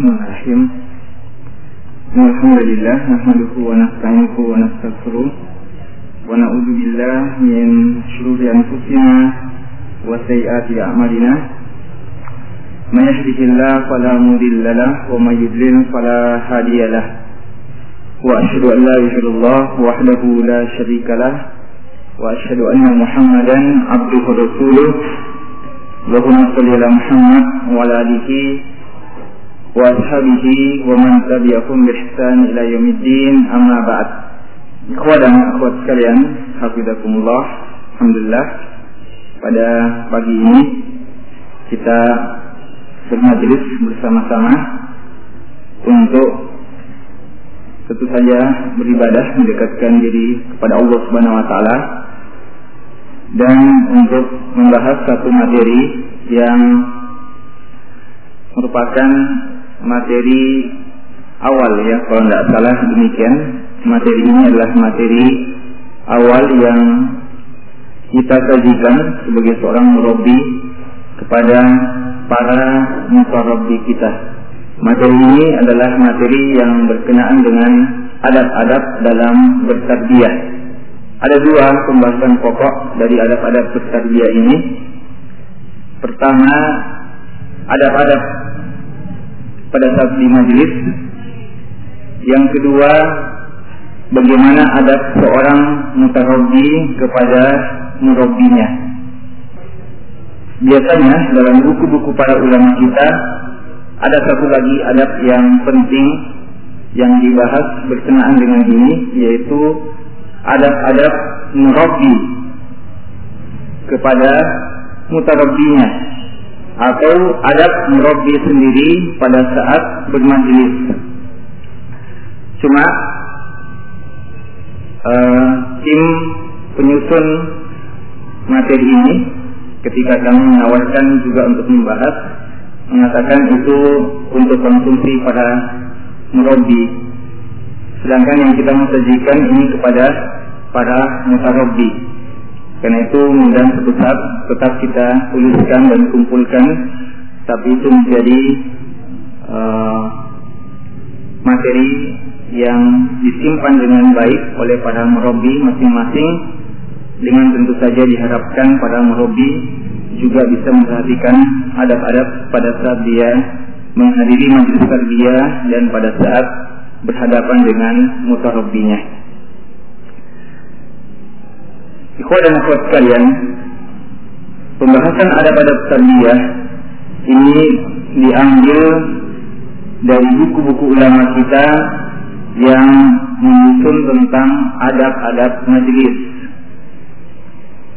Bismillahirrahmanirrahim. Alhamdulillah nahmaduhu wa nasta'inuhu wa nastaghfiruh wa na'udzu billahi min shururi anfusina wa sayyiati a'malina. Man yahdihillahu fala mudilla lahu wa man yudlil fala hadiya lahu. Wa asyhadu an la ilaha illallah wahdahu la syarika lahu wa asyhadu anna Muhammadan abduhu rasuluh. Allahumma shalli ala Muhammad wa ala alihi wa man tabi'ahum bi ihsan ila yaumiddin amma ba'd. Ikhwan dan akhwat sekalian, hafizakumullah. Alhamdulillah pada pagi ini kita bermajlis bersama-sama untuk tentu saja beribadah mendekatkan diri kepada Allah Subhanahu wa taala dan untuk membahas satu materi yang merupakan materi awal ya kalau tidak salah demikian. Materi ini adalah materi awal yang kita sajikan sebagai seorang murabi kepada para mutarabi kita. Materi ini adalah materi yang berkenaan dengan adab-adab dalam bertarbiyah. Ada dua pembahasan pokok dari adab-adab bertarbiyah ini. Pertama adab-adab pada saat di majelis. Yang kedua, bagaimana adab seorang mutarobi kepada murobinya. Biasanya dalam buku-buku para ulama kita ada satu lagi adab yang penting yang dibahas berkenaan dengan ini yaitu adab-adab murobi kepada mutarobinya atau adab merobbi sendiri pada saat bermajlis. Cuma uh, tim penyusun materi ini ketika kami menawarkan juga untuk membahas mengatakan itu untuk konsumsi para merobbi. Sedangkan yang kita mau sajikan ini kepada para mutarobi. Karena itu mudah saat tetap kita tuliskan dan kumpulkan, tapi itu menjadi uh, materi yang disimpan dengan baik oleh para merobi masing-masing dengan tentu saja diharapkan para merobi juga bisa memperhatikan adab-adab pada saat dia menghadiri majelis tarbiyah dan pada saat berhadapan dengan mutarobinya. Ikhwan dan akhwat sekalian, pembahasan adab-adab tarbiyah ini diambil dari buku-buku ulama kita yang menyusun tentang adab-adab majelis.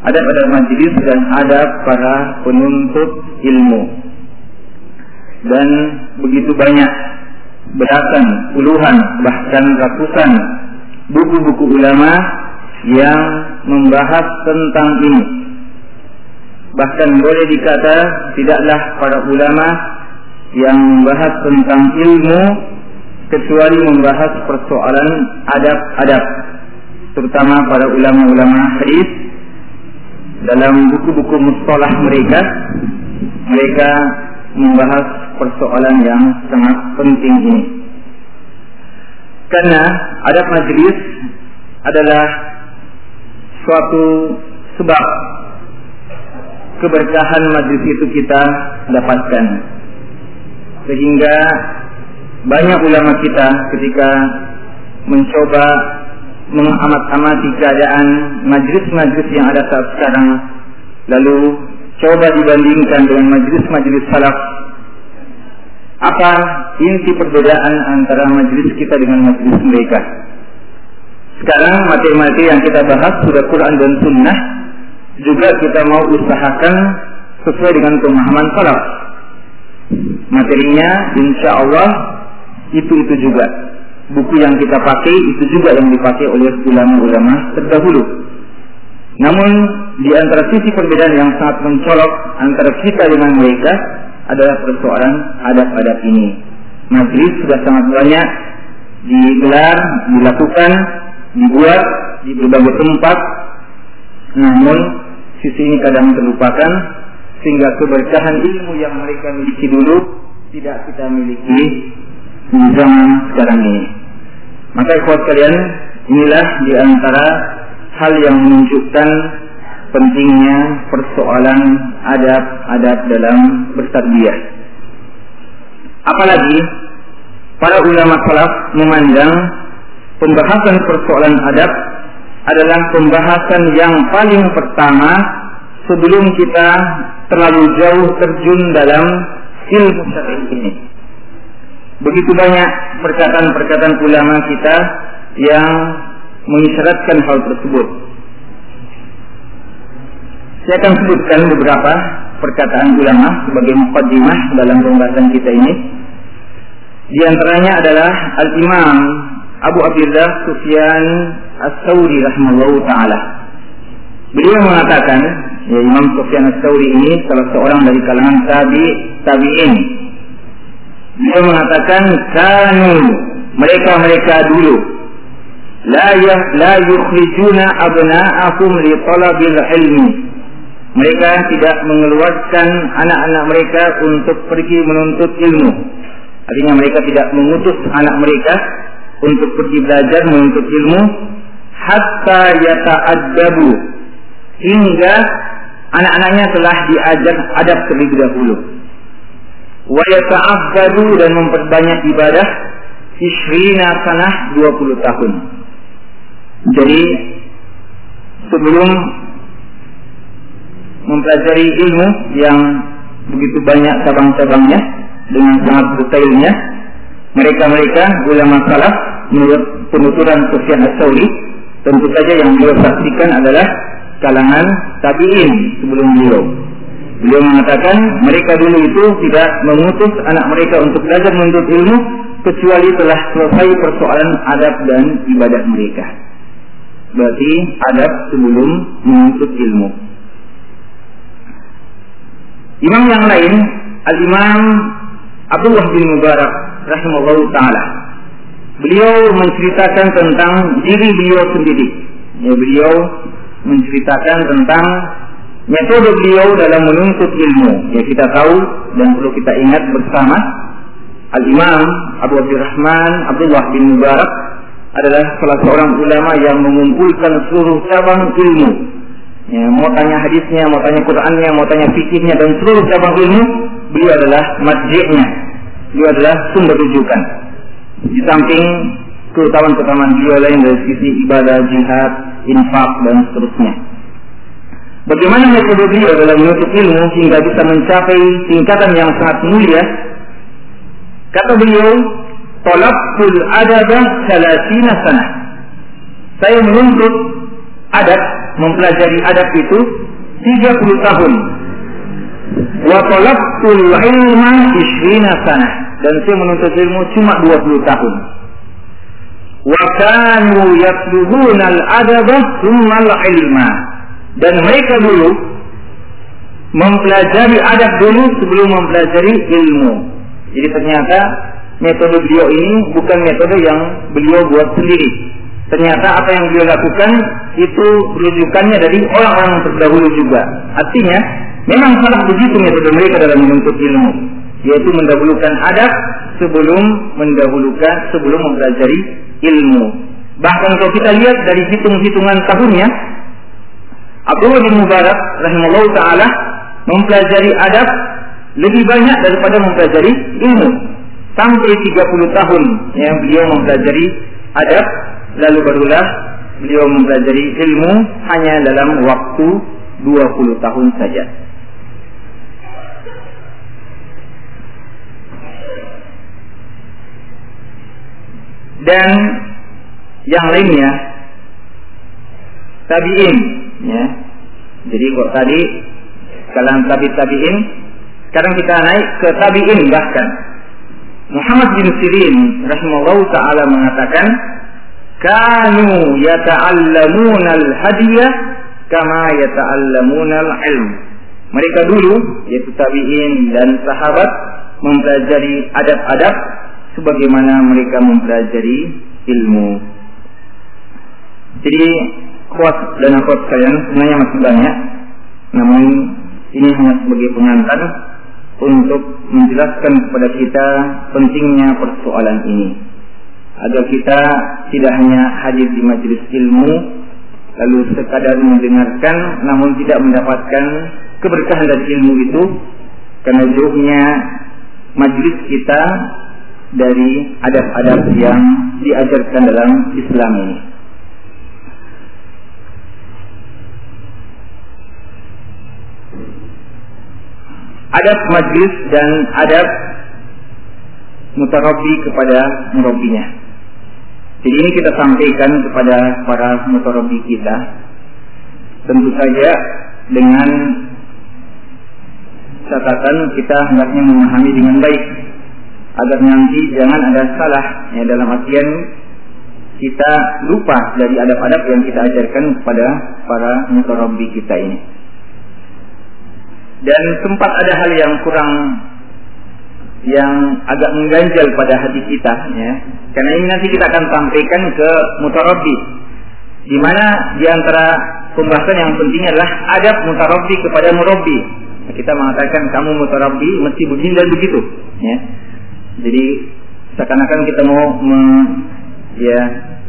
Adab-adab majelis dan adab para penuntut ilmu. Dan begitu banyak belasan, puluhan, bahkan ratusan buku-buku ulama yang membahas tentang ini. Bahkan boleh dikata tidaklah para ulama yang membahas tentang ilmu kecuali membahas persoalan adab-adab terutama para ulama-ulama hadis dalam buku-buku mustalah mereka mereka membahas persoalan yang sangat penting ini karena adab majlis adalah suatu sebab keberkahan majlis itu kita dapatkan. Sehingga banyak ulama kita ketika mencoba mengamat-amati keadaan majlis-majlis yang ada saat sekarang lalu coba dibandingkan dengan majlis-majlis salaf apa inti perbedaan antara majlis kita dengan majlis mereka sekarang materi-materi yang kita bahas sudah Quran dan Sunnah juga kita mau usahakan sesuai dengan pemahaman salaf. Materinya insya Allah itu-itu juga. Buku yang kita pakai itu juga yang dipakai oleh ulama-ulama terdahulu. Namun di antara sisi perbedaan yang sangat mencolok antara kita dengan mereka adalah persoalan adab-adab ini. Majlis sudah sangat banyak digelar, dilakukan, dibuat di berbagai tempat namun sisi ini kadang terlupakan sehingga keberkahan ilmu yang mereka miliki dulu tidak kita miliki di zaman sekarang ini. Maka ikhwat kalian, inilah di antara hal yang menunjukkan pentingnya persoalan adab-adab dalam bertarbiyah. Apalagi para ulama salaf memandang pembahasan persoalan adab adalah pembahasan yang paling pertama sebelum kita terlalu jauh terjun dalam ilmu syar'i ini. Begitu banyak perkataan-perkataan ulama kita yang mengisyaratkan hal tersebut. Saya akan sebutkan beberapa perkataan ulama sebagai mukaddimah dalam pembahasan kita ini. Di antaranya adalah Al-Imam Abu Abdullah Sufyan As-Sauri rahimahullah taala. Beliau mengatakan, ya Imam Sufyan As-Sauri ini salah seorang dari kalangan tabi tabi'in. Beliau mengatakan kanu mereka-mereka dulu la ya la yukhrijuna abna'ahum li talabil ilmi. Mereka tidak mengeluarkan anak-anak mereka untuk pergi menuntut ilmu. Artinya mereka tidak mengutus anak mereka untuk pergi belajar menuntut ilmu hatta yata'addabu hingga anak-anaknya telah diajar adab terlebih dahulu. Wa yata'abbadu dan memperbanyak ibadah isrina sanah 20 tahun. Jadi sebelum mempelajari ilmu yang begitu banyak cabang-cabangnya dengan sangat detailnya mereka-mereka ulama salaf menurut penuturan Sufyan Ats-Tsauri tentu saja yang beliau saksikan adalah kalangan tabi'in sebelum beliau. Beliau mengatakan mereka dulu itu tidak mengutus anak mereka untuk belajar menuntut ilmu kecuali telah selesai persoalan adab dan ibadah mereka. Berarti adab sebelum menuntut ilmu. Imam yang lain, Al-Imam Abdullah bin Mubarak rahimahullah taala. Beliau menceritakan tentang diri beliau sendiri. Ya, beliau menceritakan tentang metode beliau dalam menuntut ilmu. Ya kita tahu dan perlu kita ingat bersama Al-Imam Abu Abdurrahman Abdullah bin Mubarak adalah salah seorang ulama yang mengumpulkan seluruh cabang ilmu. Ya, mau tanya hadisnya, mau tanya Qurannya, mau tanya fikihnya dan seluruh cabang ilmu, beliau adalah masjidnya. Beliau adalah sumber rujukan. Di samping keutamaan-keutamaan beliau lain dari sisi ibadah, jihad, infak dan seterusnya. Bagaimana metode beliau dalam menuntut ilmu hingga bisa mencapai tingkatan yang sangat mulia? Kata beliau, "Talabtul adabah salasina sana." Saya menuntut adab, mempelajari adab itu 30 tahun. Wa talabtul ilma 20 sana dan saya menuntut ilmu cuma 20 tahun. Wa kanu yatlubuna al-adaba thumma al-ilma. Dan mereka dulu mempelajari adab dulu sebelum mempelajari ilmu. Jadi ternyata metode beliau ini bukan metode yang beliau buat sendiri. Ternyata apa yang beliau lakukan itu rujukannya dari orang-orang terdahulu juga. Artinya, memang salah begitu metode mereka dalam menuntut ilmu, yaitu mendahulukan adab sebelum mendahulukan sebelum mempelajari ilmu. Bahkan kalau kita lihat dari hitung-hitungan tahunnya, Abdullah bin Mubarak rahimahullah taala mempelajari adab lebih banyak daripada mempelajari ilmu. Sampai 30 tahun yang beliau mempelajari adab lalu barulah beliau mempelajari ilmu hanya dalam waktu 20 tahun saja. Dan yang lainnya tabiin ya. Jadi kok tadi kalangan tabi tabiin sekarang kita naik ke tabiin bahkan Muhammad bin Sirin rahimahullah taala mengatakan kanu yata'allamuna al-hadiyah kama yata'allamuna al-ilm. Mereka dulu yaitu tabi'in dan sahabat mempelajari adab-adab sebagaimana mereka mempelajari ilmu. Jadi kuat dan kuat kalian sebenarnya masih banyak, namun ini hanya sebagai pengantar untuk menjelaskan kepada kita pentingnya persoalan ini agar kita tidak hanya hadir di majelis ilmu lalu sekadar mendengarkan namun tidak mendapatkan keberkahan dari ilmu itu karena jauhnya majelis kita dari adab-adab yang diajarkan dalam Islam ini. Adab majlis dan adab mutarabi kepada murabinya. Jadi ini kita sampaikan kepada para mutarabi kita. Tentu saja dengan catatan kita hendaknya memahami dengan baik agar nanti jangan ada salah ya dalam artian kita lupa dari adab-adab yang kita ajarkan kepada para mutarabi kita ini. Dan sempat ada hal yang kurang yang agak mengganjal pada hati kita ya. Karena ini nanti kita akan sampaikan ke mutarabi di mana di antara pembahasan yang penting adalah adab mutarabi kepada murabi. Kita mengatakan kamu mutarabi mesti begini dan begitu ya. Jadi seakan-akan kita mau me, ya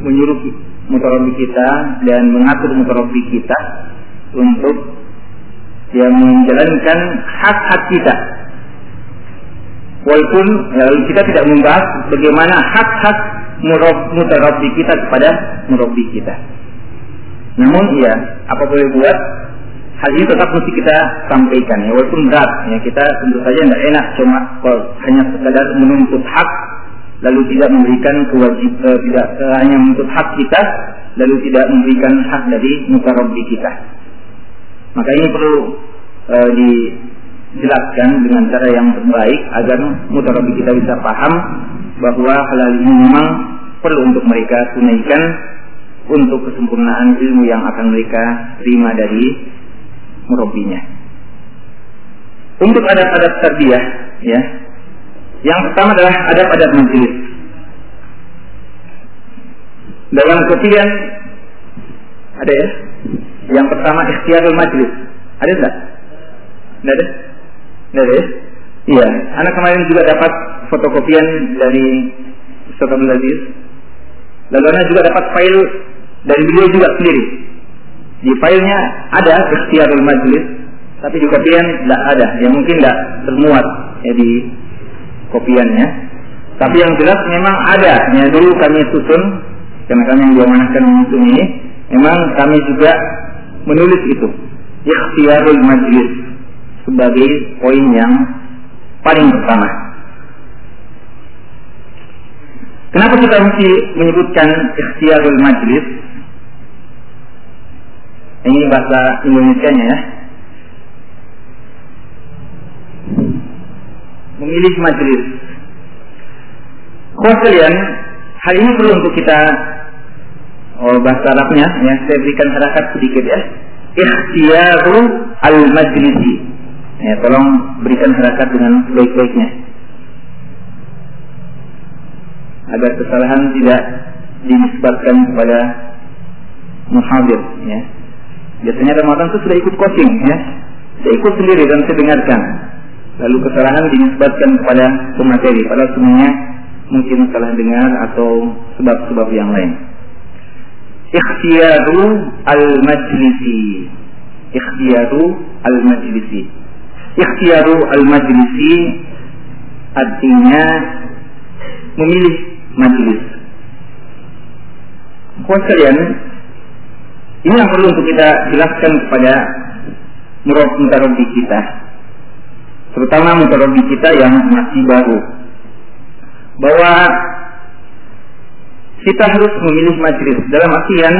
menyuruh mutarabi kita dan mengatur mutarabi kita untuk yang menjalankan hak-hak kita. Walaupun ya, kita tidak membahas bagaimana hak-hak mutarabi kita kepada murabi kita. Namun ya, apa boleh buat, hal ini tetap mesti kita sampaikan ya, walaupun berat ya kita tentu saja tidak enak cuma hanya sekadar menuntut hak lalu tidak memberikan kewajiban eh, tidak eh, hanya menuntut hak kita lalu tidak memberikan hak dari mutarabi kita. Maka ini perlu e, dijelaskan dengan cara yang terbaik agar mutarabi kita bisa paham bahwa hal ini memang perlu untuk mereka tunaikan untuk kesempurnaan ilmu yang akan mereka terima dari murabinya. Untuk adab-adab tarbiyah, ya, yang pertama adalah adab-adab majelis. Dalam kopian ada ya, yang pertama ikhtiarul majlis. Ada enggak? Enggak ada? Enggak ada ya? Iya, anak kemarin juga dapat fotokopian dari Ustaz Abdul Aziz. Lalu anak juga dapat file dari beliau juga sendiri. Di filenya ada ikhtiarul majlis, tapi di kopian tidak ada. Ya mungkin tidak termuat ya, di kopiannya. Tapi yang jelas memang ada. Ya, dulu kami susun, karena kami yang diamanahkan menyusun ini, memang kami juga menulis itu ikhtiarul majlis sebagai poin yang paling pertama. Kenapa kita mesti menyebutkan ikhtiarul majlis? Ini bahasa Indonesia-nya ya. Memilih majlis. Kau kalian, hal ini perlu untuk kita oh bahasa Arabnya ya saya berikan harakat sedikit ya ikhtiaru al majlisi ya tolong berikan harakat dengan baik-baiknya agar kesalahan tidak dinisbatkan kepada muhadir ya biasanya Ramadan itu sudah ikut coaching ya. Saya ikut sendiri dan saya dengarkan. Lalu kesalahan dinisbatkan kepada pemateri padahal semuanya mungkin salah dengar atau sebab-sebab yang lain. Ikhtiyaru al-majlisi. Ikhtiyaru al-majlisi. Ikhtiyaru al-majlisi artinya memilih majlis. Kawan sekalian, ini yang perlu untuk kita jelaskan kepada mutarobi kita, terutama mutarobi kita yang masih baru, bahwa kita harus memilih majlis. Dalam artian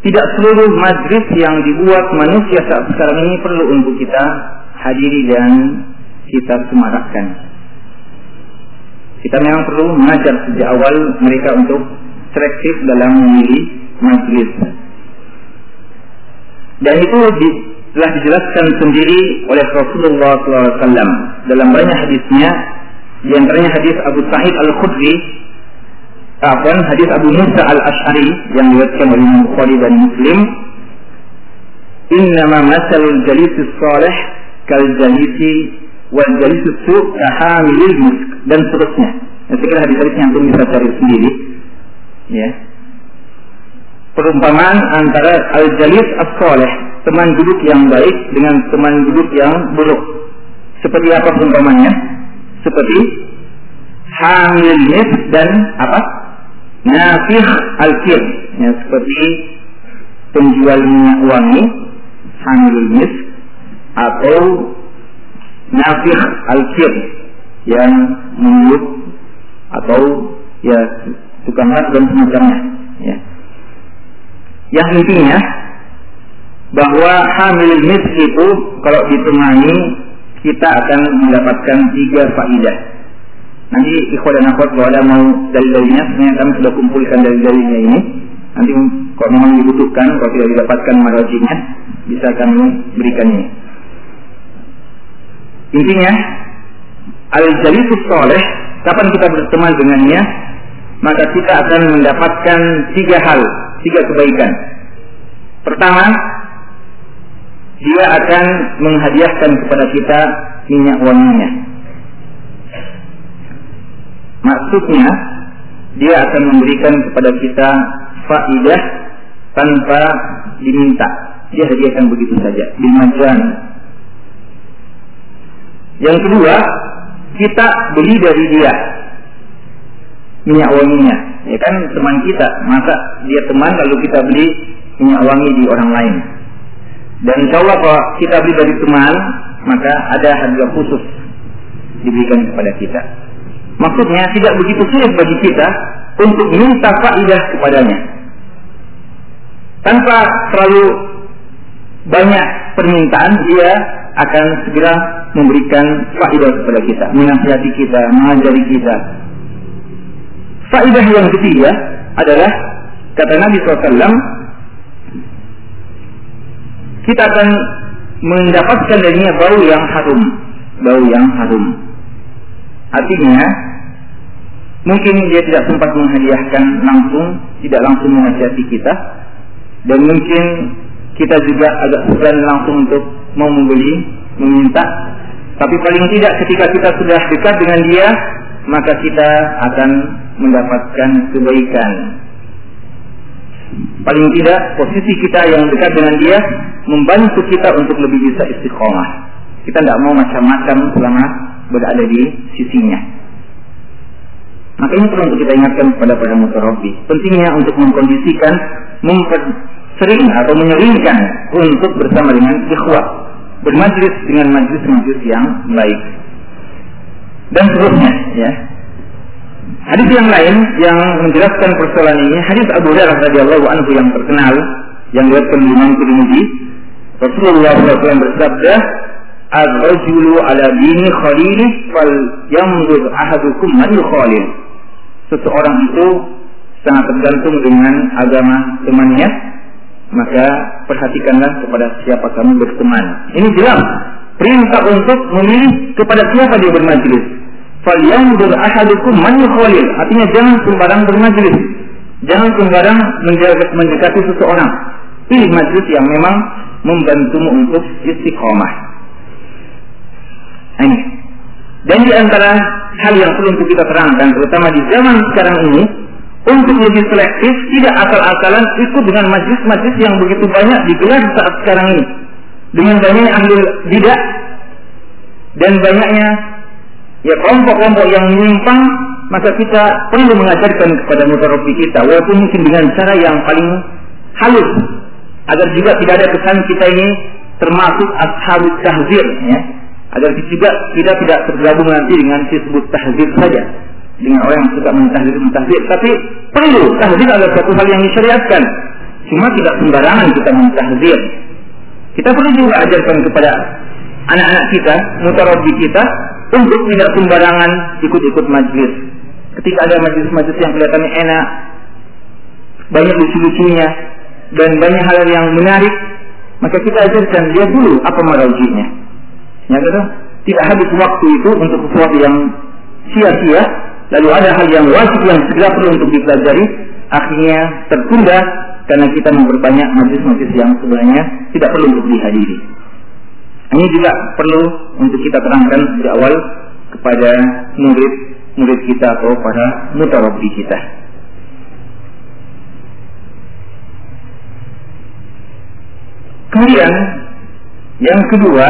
tidak seluruh majlis yang dibuat manusia saat sekarang ini perlu untuk kita hadiri dan kita semarakkan. Kita memang perlu mengajar sejak awal mereka untuk selektif dalam memilih majlis. Dan itu di, telah dijelaskan sendiri oleh Rasulullah SAW dalam banyak hadisnya, di antaranya hadis Abu Sa'id Al-Khudri Afwan hadis Abu Musa al-Ash'ari yang diriwayatkan oleh Bukhari dan Muslim Innama masalul jalisi salih kal jalisi wal jalisus su kahamilil musk dan seterusnya. Saya kira hadis-hadisnya antum bisa cari sendiri. Ya. Perumpamaan antara al-jalis as-soleh, teman duduk yang baik dengan teman duduk yang buruk. Seperti apa perumpamannya? Seperti hamil dan apa? Nafih al-kir. Ya, seperti penjual minyak wangi, hamil atau nafih al-kir yang menurut atau ya tukang dan semacamnya. Ya. Yang intinya bahwa hamil mis itu kalau ditemani kita akan mendapatkan tiga faidah. Nanti ikhwan dan akhwat kalau ada mau dalil-dalilnya, sebenarnya kami sudah kumpulkan dalil-dalilnya ini. Nanti kalau memang dibutuhkan, kalau tidak didapatkan marajinnya, bisa kami berikannya. Intinya, al-jalisus soleh, kapan kita berteman dengannya, maka kita akan mendapatkan tiga hal, tiga kebaikan. Pertama, dia akan menghadiahkan kepada kita minyak wanginya. Maksudnya, dia akan memberikan kepada kita faidah tanpa diminta. Dia hadiahkan begitu saja, dimajuan. Yang kedua, kita beli dari dia minyak wanginya. Ya kan teman kita, masa dia teman lalu kita beli minyak wangi di orang lain. Dan insya Allah kalau kita beli dari teman, maka ada harga khusus diberikan kepada kita. Maksudnya tidak begitu sulit bagi kita untuk minta faidah kepadanya. Tanpa terlalu banyak permintaan, dia akan segera memberikan faidah kepada kita, menasihati kita, mengajari kita. Faidah yang ketiga adalah kata Nabi SAW, kita akan mendapatkan darinya bau yang harum, bau yang harum. Artinya, mungkin dia tidak sempat menghadiahkan langsung, tidak langsung menasihati kita, dan mungkin kita juga agak segan langsung untuk mau membeli, meminta. Tapi paling tidak ketika kita sudah dekat dengan dia, maka kita akan mendapatkan kebaikan. Paling tidak posisi kita yang dekat dengan dia membantu kita untuk lebih bisa istiqomah. Kita tidak mau macam-macam selama berada di sisinya. Maka ini perlu kita ingatkan kepada para mutarabi. Pentingnya untuk mengkondisikan, sering atau menyeringkan untuk bersama dengan ikhwah. Bermajlis dengan majlis-majlis yang baik. Dan seterusnya ya. Hadis yang lain yang menjelaskan persoalan ini, hadis Abu Hurairah radhiyallahu anhu yang terkenal yang diriwayatkan Imam Tirmidzi, Rasulullah SAW bersabda, "Az-rajulu ala dini khalili fal yamdud ahadukum man khalil." Seseorang itu sangat tergantung dengan agama temannya, maka perhatikanlah kepada siapa kamu berteman. Ini jelas perintah untuk memilih kepada siapa dia bermajlis. Falyanzur ahadukum man khalil. Artinya jangan sembarang bermajlis. Jangan sembarang mendekati seseorang. Pilih majlis yang memang membantumu untuk istiqomah. Ini. Dan di antara hal yang perlu untuk kita terangkan, terutama di zaman sekarang ini, untuk lebih selektif, tidak asal-asalan ikut dengan majlis-majlis yang begitu banyak digelar saat sekarang ini. Dengan banyaknya ahli bidah dan banyaknya ya kelompok-kelompok yang menyimpang, maka kita perlu mengajarkan kepada mutarabi kita, walaupun mungkin dengan cara yang paling halus, agar juga tidak ada kesan kita ini termasuk ashabut tahzir, ya. agar juga kita tidak tergabung nanti dengan disebut tahzir saja dengan orang yang suka mentahdir mentahdir tapi perlu tahdir adalah satu hal yang disyariatkan. Cuma tidak sembarangan kita mentahdir kita perlu juga ajarkan kepada anak-anak kita mutarabi kita untuk tidak sembarangan ikut-ikut majlis. Ketika ada majlis-majlis yang kelihatannya enak banyak lucu-lucunya dan banyak hal yang menarik maka kita ajarkan dia dulu apa marajinya. Ya kan tidak habis waktu itu untuk sesuatu yang sia-sia lalu ada hal yang wajib yang segera perlu untuk dipelajari, akhirnya tertunda karena kita memperbanyak majlis-majlis yang sebenarnya tidak perlu untuk dihadiri. Ini juga perlu untuk kita terangkan di awal kepada murid murid kita atau pada mutarabbi kita. Kemudian yang kedua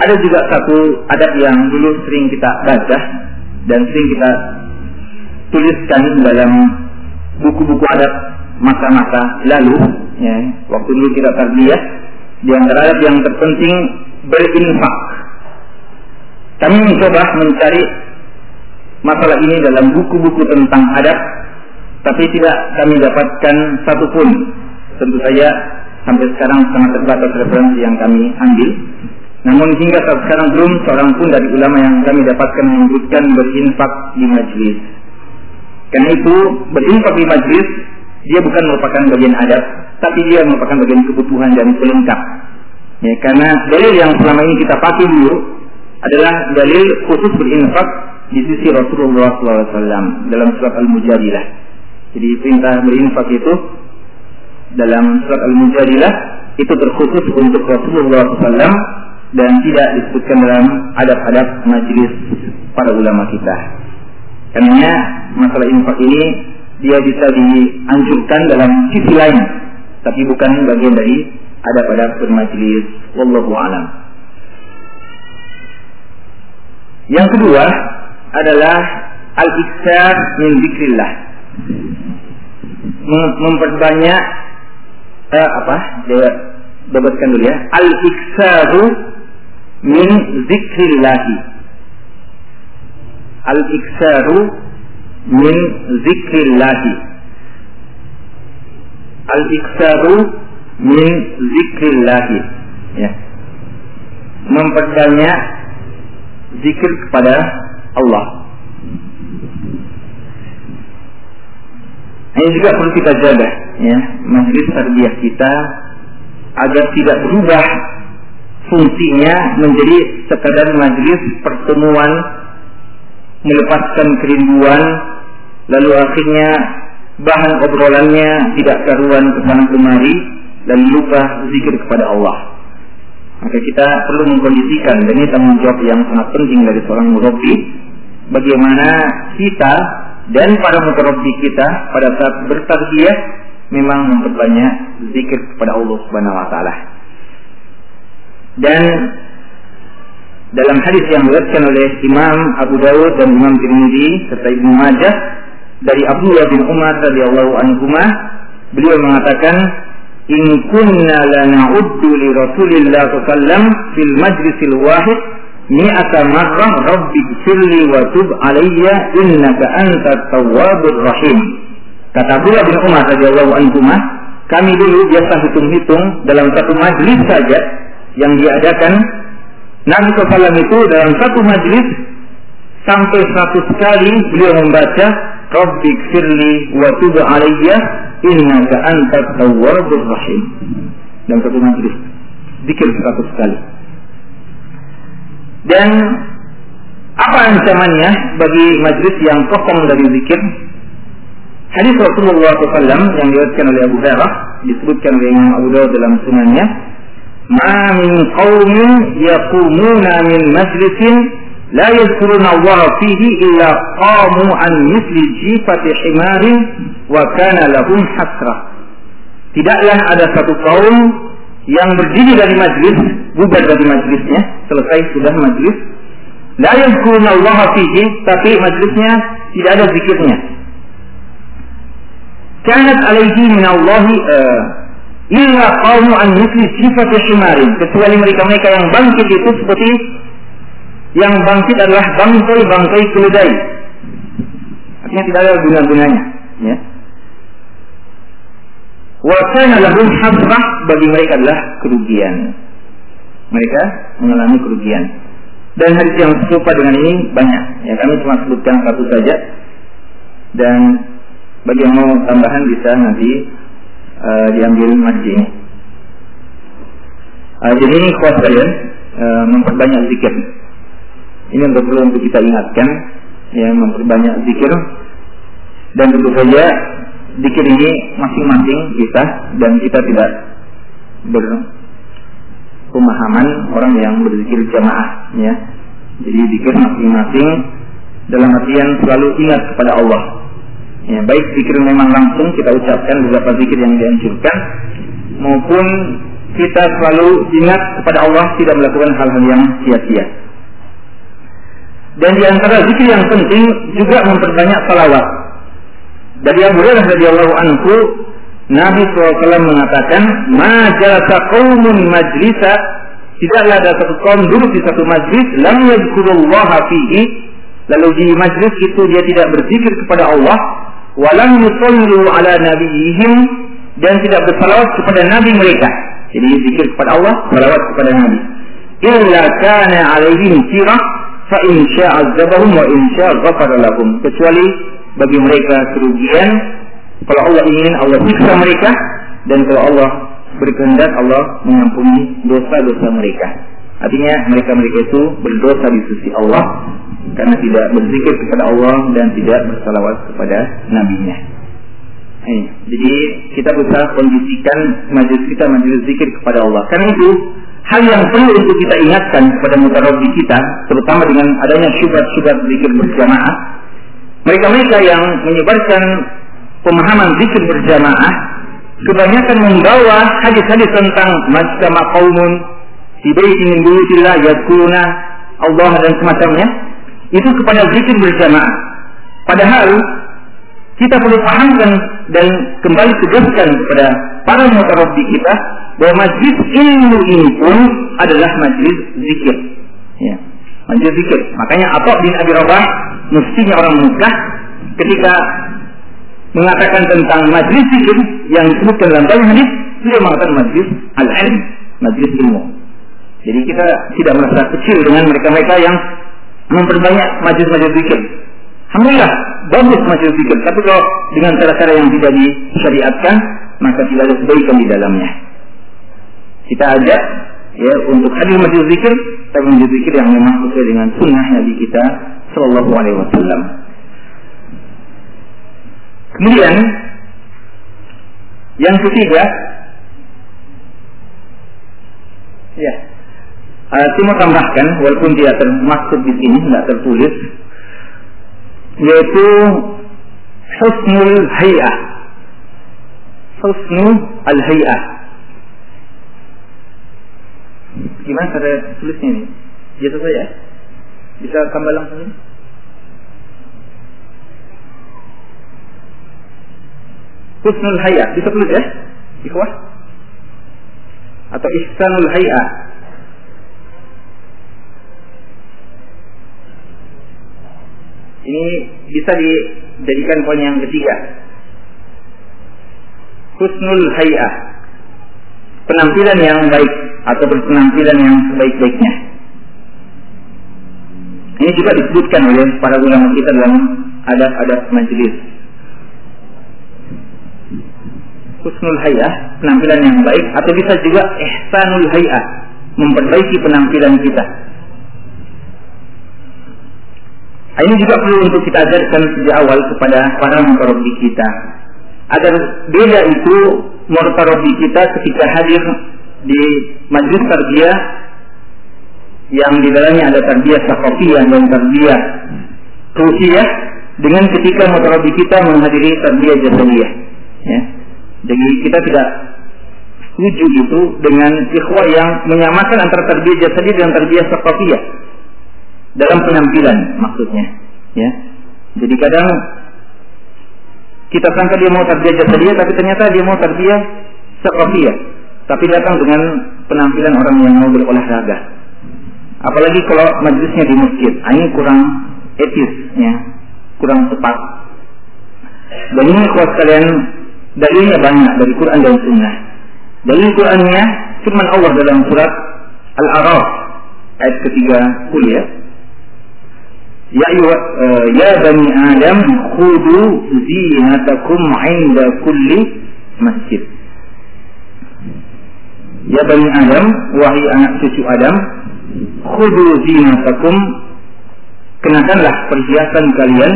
ada juga satu adat yang dulu sering kita baca dan sering kita tuliskan dalam buku-buku adat masa-masa lalu ya. Waktu dulu kita terbiak di antara yang terpenting berinfak. Kami mencoba mencari masalah ini dalam buku-buku tentang adat tapi tidak kami dapatkan satupun. Tentu saja sampai sekarang sangat terbatas referensi yang kami ambil. Namun hingga saat sekarang belum seorang pun dari ulama yang kami dapatkan menyebutkan berinfak di majlis. Karena itu berinfak di majlis dia bukan merupakan bagian adat tapi dia merupakan bagian kebutuhan dan pelengkap ya, karena dalil yang selama ini kita pakai dulu adalah dalil khusus berinfak di sisi Rasulullah SAW dalam surat Al-Mujadilah. Jadi perintah berinfak itu dalam surat Al-Mujadilah itu terkhusus untuk Rasulullah SAW dan tidak disebutkan dalam adab-adab majlis para ulama kita. Karena masalah infak ini dia bisa dianjurkan dalam sisi lain, tapi bukan bagian dari adab-adab bermajlis. Wallahu alam. Yang kedua adalah al-iksar min zikrillah. Memperbanyak eh, apa? Dia dapatkan dulu ya. Al iksaru min zikrillah al iksaru min zikrillah al iksaru min zikrillah ya. Memperbanyak zikir kepada Allah. Ini juga perlu kita jaga, ya, majelis tarbiyah kita agar tidak berubah fungsinya menjadi sekadar majelis pertemuan melepaskan kerinduan lalu akhirnya bahan obrolannya tidak karuan ke sana kemari dan lupa zikir kepada Allah. Maka kita perlu mengkondisikan dan ini tanggung jawab yang sangat penting dari seorang murabbi bagaimana kita dan para mutarabbi kita pada saat bertarbiyah memang memperbanyak zikir kepada Allah Subhanahu wa taala. Dan dalam hadis yang diriwayatkan oleh Imam Abu Dawud dan Imam Tirmidzi serta Ibnu Majah dari Abdullah bin Umar radhiyallahu anhu beliau mengatakan in kunna lana'uddu li Rasulillah sallallahu fil majlisil wahid mi'ata marrah rabbi firli wa tub alayya innaka anta tawwabur rahim. Kata Abdullah bin Umar radhiyallahu anhu kami dulu biasa hitung-hitung dalam satu majlis saja yang diadakan Nabi SAW itu dalam satu majlis sampai seratus kali beliau membaca Rabbi firli wa tub alayya innaka anta tawwabur rahim. Dalam satu majlis. Dikir seratus kali. Dan apa ancamannya bagi majlis yang kosong dari zikir? Hadis Rasulullah SAW yang diriwayatkan oleh Abu Hurairah disebutkan oleh Imam Abu Dawud dalam sunannya, "Ma min qaumin yaqumuna min majlisin yadhkuruna Allah fihi illa qamu an misli jifati himarin wa kana lahum hasrah." Tidaklah ada satu kaum yang berdiri dari majlis, bubar dari majlisnya, selesai sudah majlis, la yadhkuruna Allah fihi, tapi majlisnya tidak ada zikirnya. Kanat alaihi min Allah illa qawmu an misli sifat shimarin, kecuali mereka-mereka yang bangkit itu seperti yang bangkit adalah bangkai-bangkai keledai. Artinya tidak ada guna-gunanya, ya. Wa kana lahum hasrah bagi mereka adalah kerugian. Mereka mengalami kerugian. Dan hadis yang serupa dengan ini banyak. Ya kami cuma sebutkan satu saja. Dan bagi yang mau tambahan bisa nanti uh, diambil masjid. Uh, jadi ini kuat kalian uh, memperbanyak zikir. Ini untuk perlu untuk kita ingatkan, ya memperbanyak zikir dan tentu saja zikir ini masing-masing kita dan kita tidak berpemahaman orang yang berzikir jamaah ya. Jadi zikir masing-masing dalam artian selalu ingat kepada Allah. Ya, baik zikir memang langsung kita ucapkan beberapa zikir yang dianjurkan maupun kita selalu ingat kepada Allah tidak melakukan hal-hal yang sia-sia. Dan di antara zikir yang penting juga memperbanyak salawat. Dari Abu Hurairah radhiyallahu anhu, Nabi SAW mengatakan, "Majalasa qaumun majlisa" Tidaklah ada satu kaum duduk di satu majlis, lam yadhkurullaha fihi, lalu di majlis itu dia tidak berzikir kepada Allah, walam yusallu ala nabiyihim dan tidak bersalawat kepada nabi mereka. Jadi zikir kepada Allah, salawat kepada nabi. Illa kana alaihim sirah fa in syaa azabahum wa in syaa ghafara lahum. Kecuali bagi mereka kerugian kalau Allah ingin Allah siksa mereka dan kalau Allah berkehendak Allah mengampuni dosa-dosa mereka. Artinya mereka-mereka itu berdosa di sisi Allah karena tidak berzikir kepada Allah dan tidak bersalawat kepada nabinya. Eh, jadi kita berusaha kondisikan majelis kita majelis zikir kepada Allah. Karena itu hal yang perlu untuk kita ingatkan kepada mutarobi kita, terutama dengan adanya syubhat-syubhat zikir berjamaah, mereka-mereka yang menyebarkan pemahaman zikir berjamaah, kebanyakan membawa hadis-hadis tentang majtama qaumun fi baitin min buyutillah yadkuruna Allah dan semacamnya, itu kepada zikir berjamaah. Padahal kita perlu pahamkan dan kembali tegaskan kepada para mutarobi kita bahwa majlis ilmu ini pun adalah majlis zikir. Ya, majlis zikir. Makanya Atta bin Abi Rabah mestinya orang Mekah ketika mengatakan tentang majlis zikir yang disebutkan dalam banyak hadis, beliau mengatakan majlis al-ilm, majlis ilmu. Jadi kita tidak merasa kecil dengan mereka-mereka yang memperbanyak majlis-majlis zikir. Alhamdulillah, bagus majlis zikir. Tapi kalau dengan cara-cara yang tidak disyariatkan, maka tidak ada kebaikan di dalamnya. Kita ajak ya untuk hadir majlis zikir, tapi majlis zikir yang memang sesuai dengan sunnah Nabi kita Shallallahu Alaihi Wasallam. Kemudian yang ketiga, ya, uh, saya mau tambahkan walaupun tidak termaksud di sini, tidak tertulis, yaitu husnul hay'ah. Husnul al-hay'ah. Gimana cara tulisnya ini? Biasa saja. Bisa tambah langsung ini? Husnul hay'ah. Bisa tulis ya? Ikhwah? Atau ihsanul hay'ah. Ini bisa dijadikan poin yang ketiga. Husnul hay'ah. Penampilan yang baik atau berpenampilan yang sebaik-baiknya. Ini juga disebutkan oleh para ulama kita dalam adab-adab majelis. Husnul hay'ah, penampilan yang baik atau bisa juga ihsanul hay'ah, memperbaiki penampilan kita Ini juga perlu untuk kita ajarkan sejak awal kepada para mutarobi kita. Agar beda itu mutarobi kita ketika hadir di majlis tarbiyah yang di dalamnya ada tarbiyah sakofiyah dan tarbiyah ruhiyah dengan ketika mutarobi kita menghadiri tarbiyah jasadiyah. Ya. Jadi kita tidak setuju itu dengan ikhwah yang menyamakan antara tarbiyah jasadiyah dan tarbiyah sakofiyah dalam penampilan maksudnya ya jadi kadang kita sangka dia mau tarbiyah jasadiah tapi ternyata dia mau tarbiyah sakafiyah tapi datang dengan penampilan orang yang mau berolahraga. Apalagi kalau majlisnya di masjid. Ah, ini kurang etis ya. Kurang tepat. Dan ini kalau kalian dalilnya banyak dari Quran dan Sunnah. Dalil Qurannya firman Allah dalam surat Al-A'raf ayat ketiga kuliah Ya. Uh, ya bani Adam khudu zinatakum 'inda kulli masjid. Ya bani Adam, wahai anak cucu Adam, khudu zinatakum kenakanlah perhiasan kalian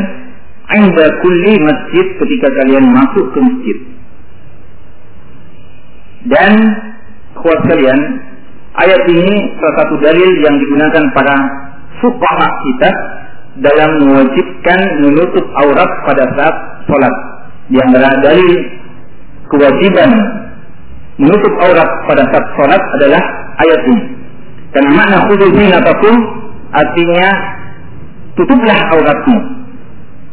'inda kulli masjid ketika kalian masuk ke masjid. Dan kuat sekalian, ayat ini salah satu dalil yang digunakan para fuqaha kita dalam mewajibkan menutup aurat pada saat sholat. Di antara dalil kewajiban menutup aurat pada saat sholat adalah ayat ini. Dan makna khusus apa pun artinya tutuplah auratmu.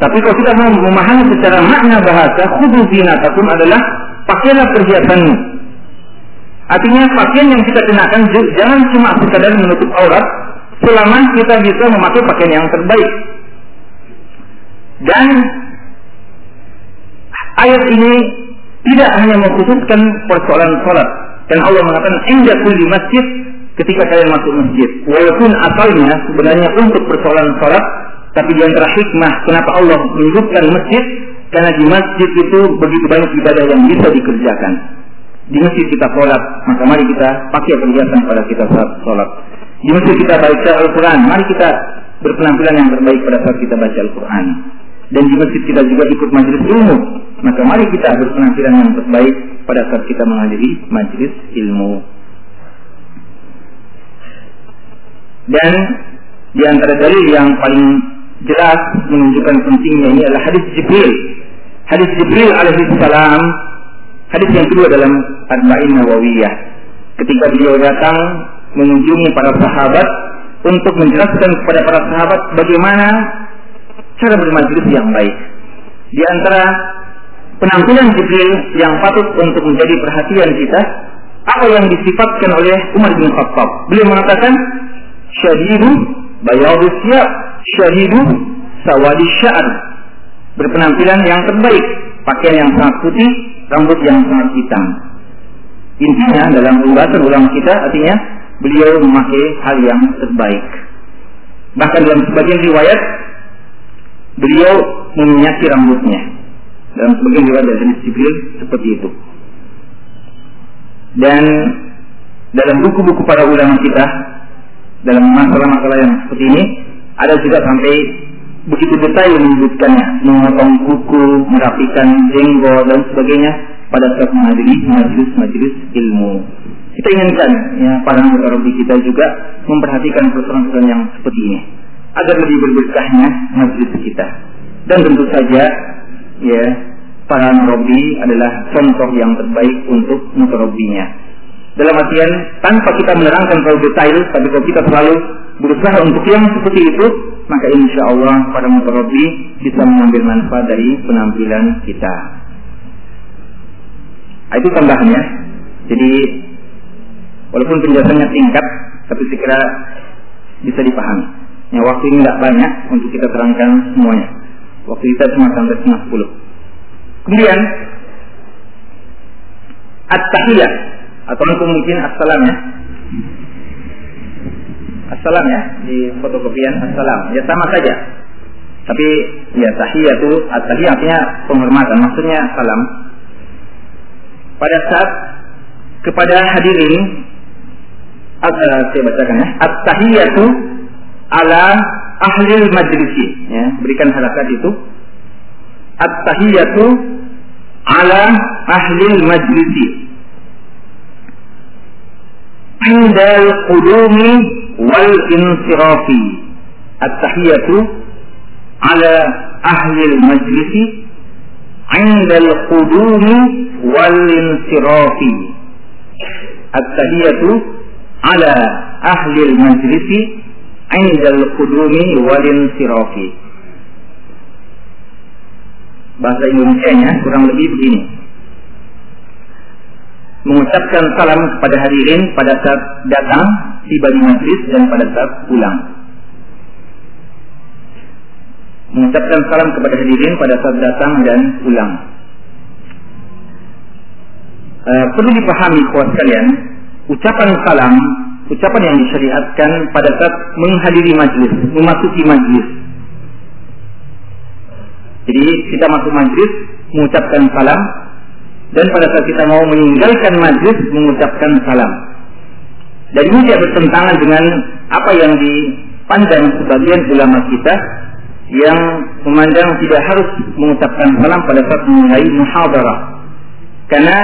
Tapi kalau kita mau memahami secara makna bahasa khusus apa pun adalah pakailah perhiasanmu. Artinya pakaian yang kita kenakan jangan cuma sekadar menutup aurat, selama kita bisa memakai pakaian yang terbaik. Dan ayat ini tidak hanya mengkhususkan persoalan sholat. Dan Allah mengatakan, Indah kulli masjid ketika kalian masuk masjid. Walaupun asalnya sebenarnya untuk persoalan sholat, tapi di antara hikmah kenapa Allah menyebutkan masjid, karena di masjid itu begitu banyak ibadah yang bisa dikerjakan. Di masjid kita sholat, maka mari kita pakai perhiasan pada kita saat sholat. Di masjid kita baca Al-Quran, mari kita berpenampilan yang terbaik pada saat kita baca Al-Quran. Dan di masjid kita juga ikut majelis ilmu, maka mari kita berpenampilan yang terbaik pada saat kita menghadiri majelis ilmu. Dan di antara dalil yang paling jelas menunjukkan pentingnya ini adalah hadis Jibril. Hadis Jibril alaihi salam, hadis yang kedua dalam Arba'in Nawawiyah. Ketika beliau datang mengunjungi para sahabat untuk menjelaskan kepada para sahabat bagaimana cara bermajlis yang baik. Di antara penampilan Jibril yang patut untuk menjadi perhatian kita, apa yang disifatkan oleh Umar bin Khattab. Beliau mengatakan, syahidu bayadu siap, syahidu sawadi sya'ar. Berpenampilan yang terbaik, pakaian yang sangat putih, rambut yang sangat hitam. Intinya dalam pembahasan ulama kita artinya beliau memakai hal yang terbaik. Bahkan dalam sebagian riwayat beliau meminyaki rambutnya. Dalam sebagian riwayat dari Jibril seperti itu. Dan dalam buku-buku para ulama kita dalam masalah-masalah yang seperti ini ada juga sampai begitu detail menyebutkannya memotong kuku, merapikan jenggot dan sebagainya pada saat menghadiri majelis-majelis ilmu. Kita inginkan ya para mutarabi kita juga memperhatikan persoalan-persoalan yang seperti ini agar lebih berberkahnya majelis kita. Dan tentu saja ya para murabi adalah contoh yang terbaik untuk mutarabinya. Dalam artian tanpa kita menerangkan terlalu detail, tapi kalau kita selalu berusaha untuk yang seperti itu, maka insya Allah para mutarabi bisa mengambil manfaat dari penampilan kita. Nah, itu tambahannya. Jadi walaupun penjelasannya singkat, tapi segera bisa dipahami. Ya, waktu ini tidak banyak untuk kita terangkan semuanya. Waktu kita cuma sampai setengah sepuluh. Kemudian at-tahiyah atau mungkin assalam ya. Assalam ya di fotokopian assalam. Ya sama saja. Tapi ya tahiyah itu at-tahiyah artinya penghormatan, maksudnya salam. Pada saat kepada hadirin uh, saya bacakan ya. At-tahiyatu ala ahli majlisi ya, berikan harakat itu. At-tahiyatu ala ahli majlisi. Indal qudumi wal insirafi. At-tahiyatu ala ahli majlisi indal qudumi wal insirafi. At-tahiyatu ala ahli Aindal kudumi walin siroki. Bahasa Indonesia-nya kurang lebih begini. Mengucapkan salam kepada hadirin pada saat datang tiba di masjid dan pada saat pulang. Mengucapkan salam kepada hadirin pada saat datang dan pulang. E, perlu dipahami kuat sekalian, ucapan salam ucapan yang disyariatkan pada saat menghadiri majlis, memasuki majlis. Jadi kita masuk majlis, mengucapkan salam, dan pada saat kita mau meninggalkan majlis, mengucapkan salam. Dan ini tidak bertentangan dengan apa yang dipandang sebagian ulama kita yang memandang tidak harus mengucapkan salam pada saat mulai muhadarah. Karena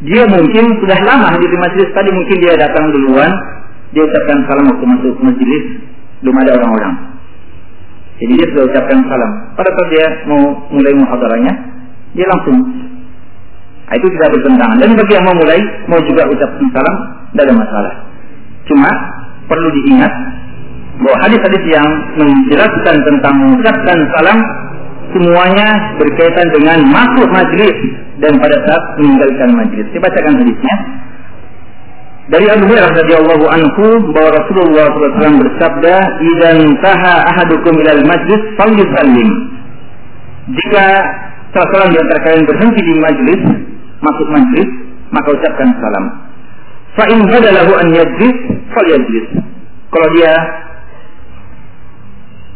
dia mungkin sudah lama hadir di majelis tadi mungkin dia datang duluan. Dia ucapkan salam waktu masuk majelis belum ada orang-orang. Jadi dia sudah ucapkan salam. Pada saat dia mau mulai muhadaranya dia langsung. Nah, itu tidak bertentangan. Dan bagi yang mau mulai mau juga ucapkan salam tidak ada masalah. Cuma perlu diingat bahwa hadis-hadis yang menjelaskan tentang mengucapkan salam semuanya berkaitan dengan masuk majlis dan pada saat meninggalkan majlis. Saya bacakan hadisnya. Dari Abu Hurairah radhiyallahu anhu bahwa Rasulullah SAW bersabda, "Idan taha ahadukum ilal majlis falyusallim." Jika salah seorang di antara kalian berhenti di majlis, masuk majlis, maka ucapkan salam. Fa in badalahu an yajlis, falyajlis. Kalau dia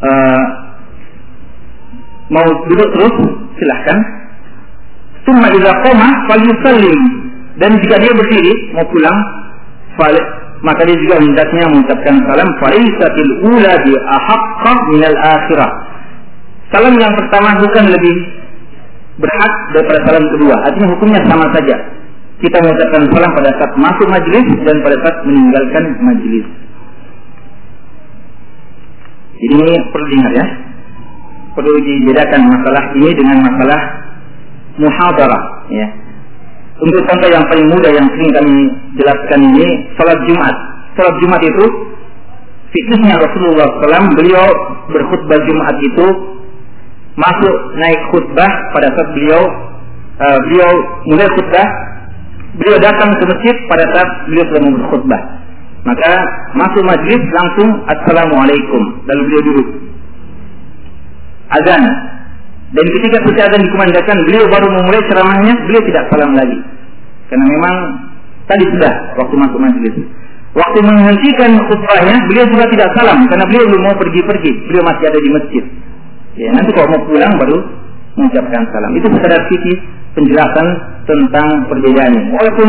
uh, mau duduk terus, silahkan. Summa idza qama falyusallim. Dan jika dia berdiri mau pulang, maka dia juga hendaknya mengucapkan salam faisatil ula bi ahaqqa minal akhirah. Salam yang pertama bukan lebih berhak daripada salam kedua. Artinya hukumnya sama saja. Kita mengucapkan salam pada saat masuk majlis dan pada saat meninggalkan majlis. Jadi ini perlu diingat ya. Perlu dibedakan masalah ini dengan masalah muhadarah ya. Untuk contoh yang paling mudah yang sering kami jelaskan ini salat Jumat. Salat Jumat itu fitnahnya Rasulullah SAW beliau berkhutbah Jumat itu masuk naik khutbah pada saat beliau uh, beliau mulai khutbah beliau datang ke masjid pada saat beliau sedang berkhutbah maka masuk majlis langsung Assalamualaikum. Lalu beliau duduk. Azan. Dan ketika selesai azan dikumandangkan, beliau baru memulai ceramahnya, beliau tidak salam lagi. Karena memang tadi sudah waktu masuk majlis. Waktu menghentikan khutbahnya, beliau juga tidak salam karena beliau belum mau pergi-pergi. Beliau masih ada di masjid. Ya, nanti kalau mau pulang baru mengucapkan salam. Itu sekedar fikih penjelasan tentang perbedaannya. Walaupun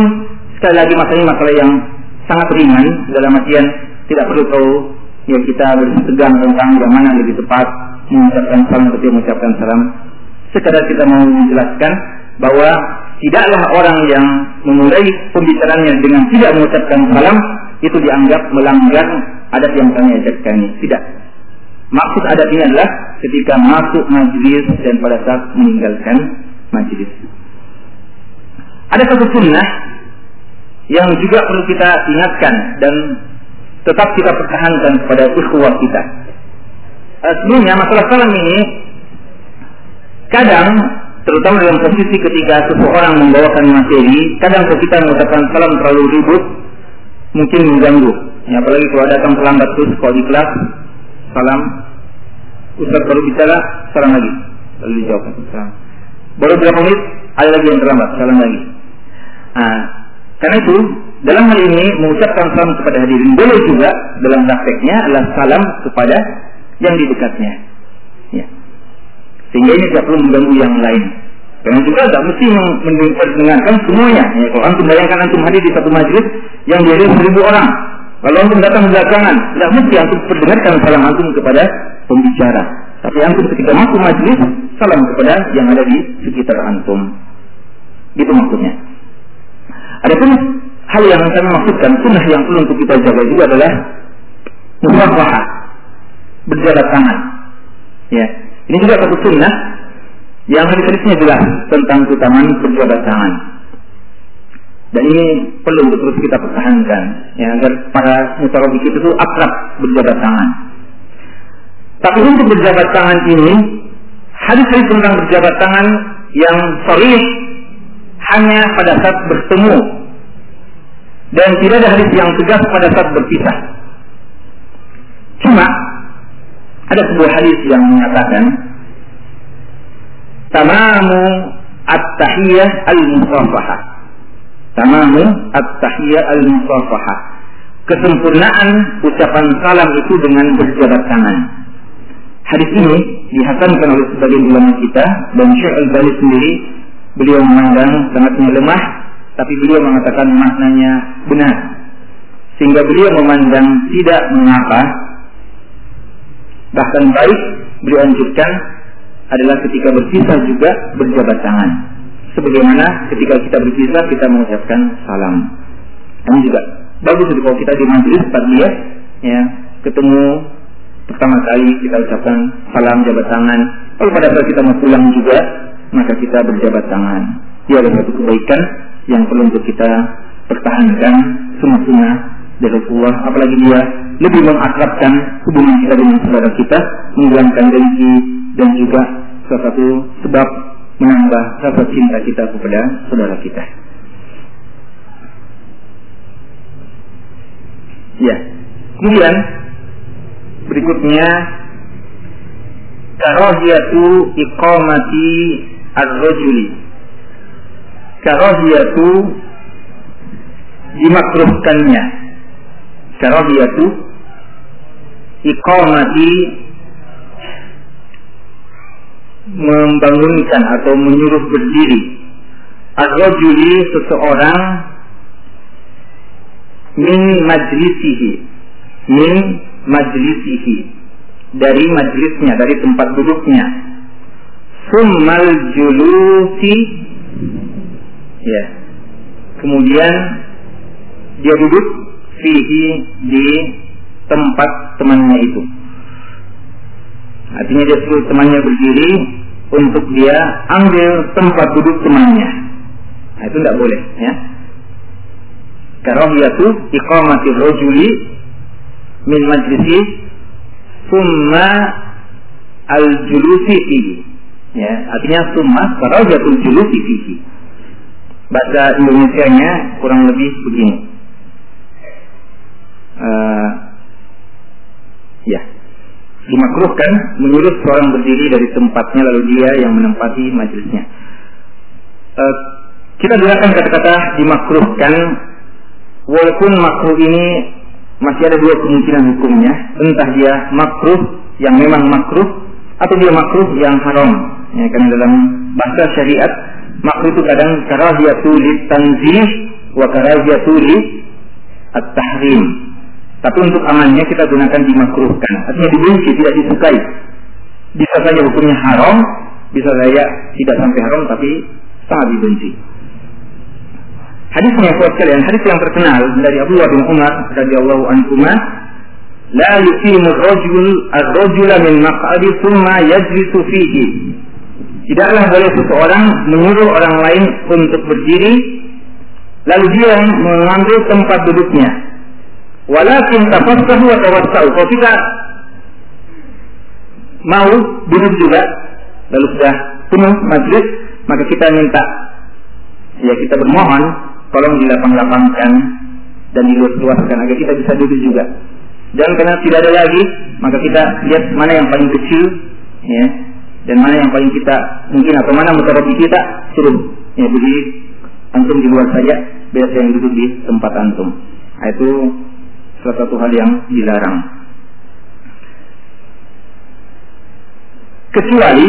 sekali lagi masalah ini masalah yang sangat ringan dalam artian tidak perlu tahu ya kita bertegang tentang yang mana lebih tepat mengucapkan salam atau mengucapkan salam. Sekadar kita mau menjelaskan bahwa tidaklah orang yang memulai pembicaraannya dengan tidak mengucapkan salam itu dianggap melanggar adat yang kami ajarkan ini. Tidak. Maksud adat ini adalah ketika masuk majlis dan pada saat meninggalkan majlis. Ada satu sunnah yang juga perlu kita ingatkan dan tetap kita pertahankan kepada ikhwah kita. Eh, sebelumnya masalah salam ini kadang terutama dalam posisi ketika seseorang membawakan materi, kadang kalau kita mengucapkan salam terlalu ribut, mungkin mengganggu. Ya, apalagi kalau datang terlambat terus kalau di kelas, salam, Ustaz baru bicara, salam lagi. Lalu dijawab, salam. Baru berapa menit, ada lagi yang terlambat, salam lagi. Nah, karena itu dalam hal ini mengucapkan salam kepada hadirin boleh juga dalam prakteknya adalah salam kepada yang di dekatnya. Ya. Sehingga ini tidak perlu mengganggu yang lain. Karena juga tidak mesti mendengarkan semuanya. Ya, kalau antum bayangkan antum hadir di satu majlis yang dihadiri seribu orang. Kalau antum datang belakangan, tidak mesti antum perdengarkan salam antum kepada pembicara. Tapi antum ketika masuk majlis, salam kepada yang ada di sekitar antum. Gitu maksudnya. Adapun hal yang kami maksudkan sunnah yang perlu untuk kita jaga juga adalah musafahah berjabat tangan. Ya, ini juga satu sunnah yang hadis-hadisnya jelas tentang keutamaan berjabat tangan. Dan ini perlu untuk terus kita pertahankan ya agar para mutarabik itu akrab berjabat tangan. Tapi untuk berjabat tangan ini hadis-hadis tentang berjabat tangan yang sahih hanya pada saat bertemu dan tidak ada hadis yang tegas pada saat berpisah. Cuma ada sebuah hadis yang mengatakan tamamu at-tahiyah al-musafahah. Tamamu at-tahiyah al-musafahah. Kesempurnaan ucapan salam itu dengan berjabat tangan. Hadis ini dihasankan oleh sebagian ulama kita dan Syekh Al-Bani sendiri beliau memandang sangatnya lemah, tapi beliau mengatakan maknanya benar. Sehingga beliau memandang tidak mengapa, bahkan baik beliau adalah ketika berpisah juga berjabat tangan. sebagaimana ketika kita berpisah kita mengucapkan salam. Ini juga bagus kalau kita di majelis dia ya ketemu pertama kali kita ucapkan salam jabat tangan. Kalau pada saat kita mau pulang juga maka kita berjabat tangan. Dia adalah satu kebaikan yang perlu untuk kita pertahankan sunnah-sunnah dari Rasulullah. Apalagi dia lebih mengakrabkan hubungan kita dengan saudara kita, menghilangkan dengki dan juga salah satu sebab menambah rasa cinta kita kepada saudara kita. Ya. Kemudian berikutnya karahiyatu iqamati ar-rajuli. Karahiyatu dimakruhkannya. Karahiyatu iqamati membangunkan atau menyuruh berdiri. Ar-rajuli seseorang min majlisihi. Min majlisihi. Dari majlisnya dari tempat duduknya. Summal julusi. Ya. Kemudian dia duduk fihi di tempat temannya itu Artinya dia suruh temannya berdiri untuk dia ambil tempat duduk temannya. Nah, itu tidak boleh ya. Karahiyatu iqamati rojuli min majlisi summa al-julusi fihi. Ya, artinya summa karahiyatul julusi fihi. Bahasa Indonesia-nya kurang lebih begini. Uh, ya, dimakruhkan menyuruh seorang berdiri dari tempatnya lalu dia yang menempati majelisnya. Uh, kita gunakan kata-kata dimakruhkan walaupun makruh ini masih ada dua kemungkinan hukumnya, entah dia makruh yang memang makruh atau dia makruh yang haram. Ya, karena dalam bahasa syariat makruh itu kadang karahiyatu tanzih wa karahiyatu at-tahrim tapi untuk amannya kita gunakan dimakruhkan. Artinya dibenci, tidak disukai. Bisa saja hukumnya haram, bisa saja tidak sampai haram tapi sangat dibenci. Hadisnya yang sekalian, hadis yang terkenal dari Abdullah bin Umar radhiyallahu anhu la yuqimu ar-rajul ar-rajul min maq'adi thumma yajlisu fihi. Tidaklah boleh seseorang menyuruh orang lain untuk berdiri lalu dia mengambil tempat duduknya Walakin tafassahu wa tawassau. Kalau kita mau duduk juga, lalu sudah penuh majlis, maka kita minta, ya kita bermohon, tolong dilapang-lapangkan dan diluas-luaskan agar kita bisa duduk juga. Dan karena tidak ada lagi, maka kita lihat mana yang paling kecil, ya, dan mana yang paling kita mungkin atau mana mutarabi kita suruh, ya, jadi antum di luar saja, biasa yang duduk di tempat antum. Nah, itu salah satu hal yang dilarang. Kecuali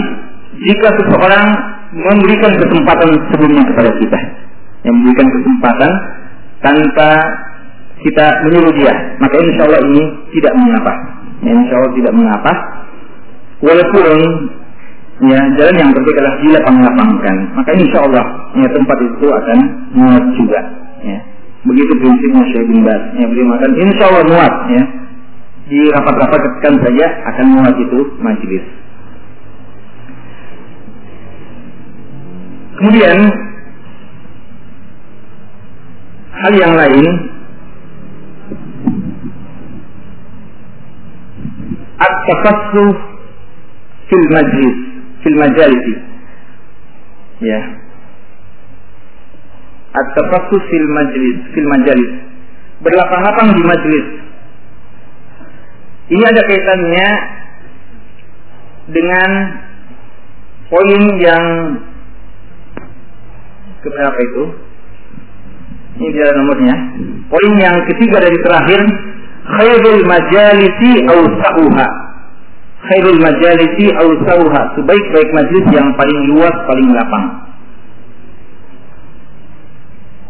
jika seseorang memberikan kesempatan sebelumnya kepada kita, yang memberikan kesempatan tanpa kita menyuruh dia, maka insya Allah ini tidak mengapa. Ya, insya Allah tidak mengapa. Walaupun ya jalan yang berbeda adalah dilapang-lapangkan, maka insya Allah ya, tempat itu akan muat juga. Ya. Begitu prinsipnya Syekh bin Baz. Ya, beliau mengatakan insya Allah muat ya. Di rapat-rapatkan saja akan muat itu majelis. Kemudian hal yang lain at-tafassuh fil majlis fil majalisi ya at-tafassus fil majlis fil majalis. Berlapang-lapang di majlis. Ini ada kaitannya dengan poin yang keberapa itu? Ini dia nomornya. Poin yang ketiga dari terakhir khairul majalisi awsa'uha. Khairul majalisi awsa'uha. Sebaik-baik majlis yang paling luas paling lapang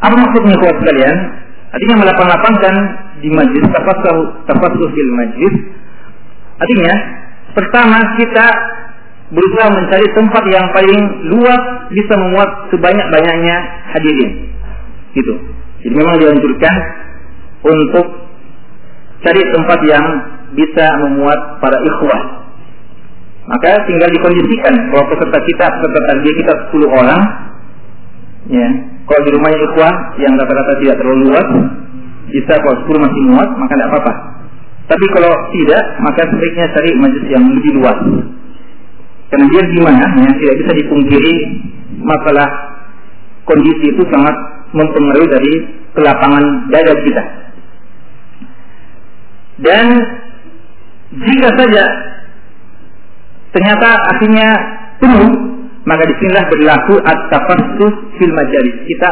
apa maksudnya kuat sekalian? Artinya melapang-lapangkan di majlis tafasuh fil majlis. Artinya pertama kita berusaha mencari tempat yang paling luas bisa memuat sebanyak-banyaknya hadirin. Gitu. Jadi memang dianjurkan untuk cari tempat yang bisa memuat para ikhwah. Maka tinggal dikondisikan bahwa peserta kita, peserta target kita 10 orang, ya. Kalau di rumahnya ikhwah yang rata-rata tidak terlalu luas, bisa kalau 10 masih muat, maka tidak apa-apa. Tapi kalau tidak, maka sebaiknya cari majlis yang lebih luas. Karena dia gimana, ya, tidak bisa dipungkiri masalah kondisi itu sangat mempengaruhi dari kelapangan dada kita. Dan jika saja ternyata akhirnya penuh, maka di sinilah berlaku at-tafassus fil majalis. Kita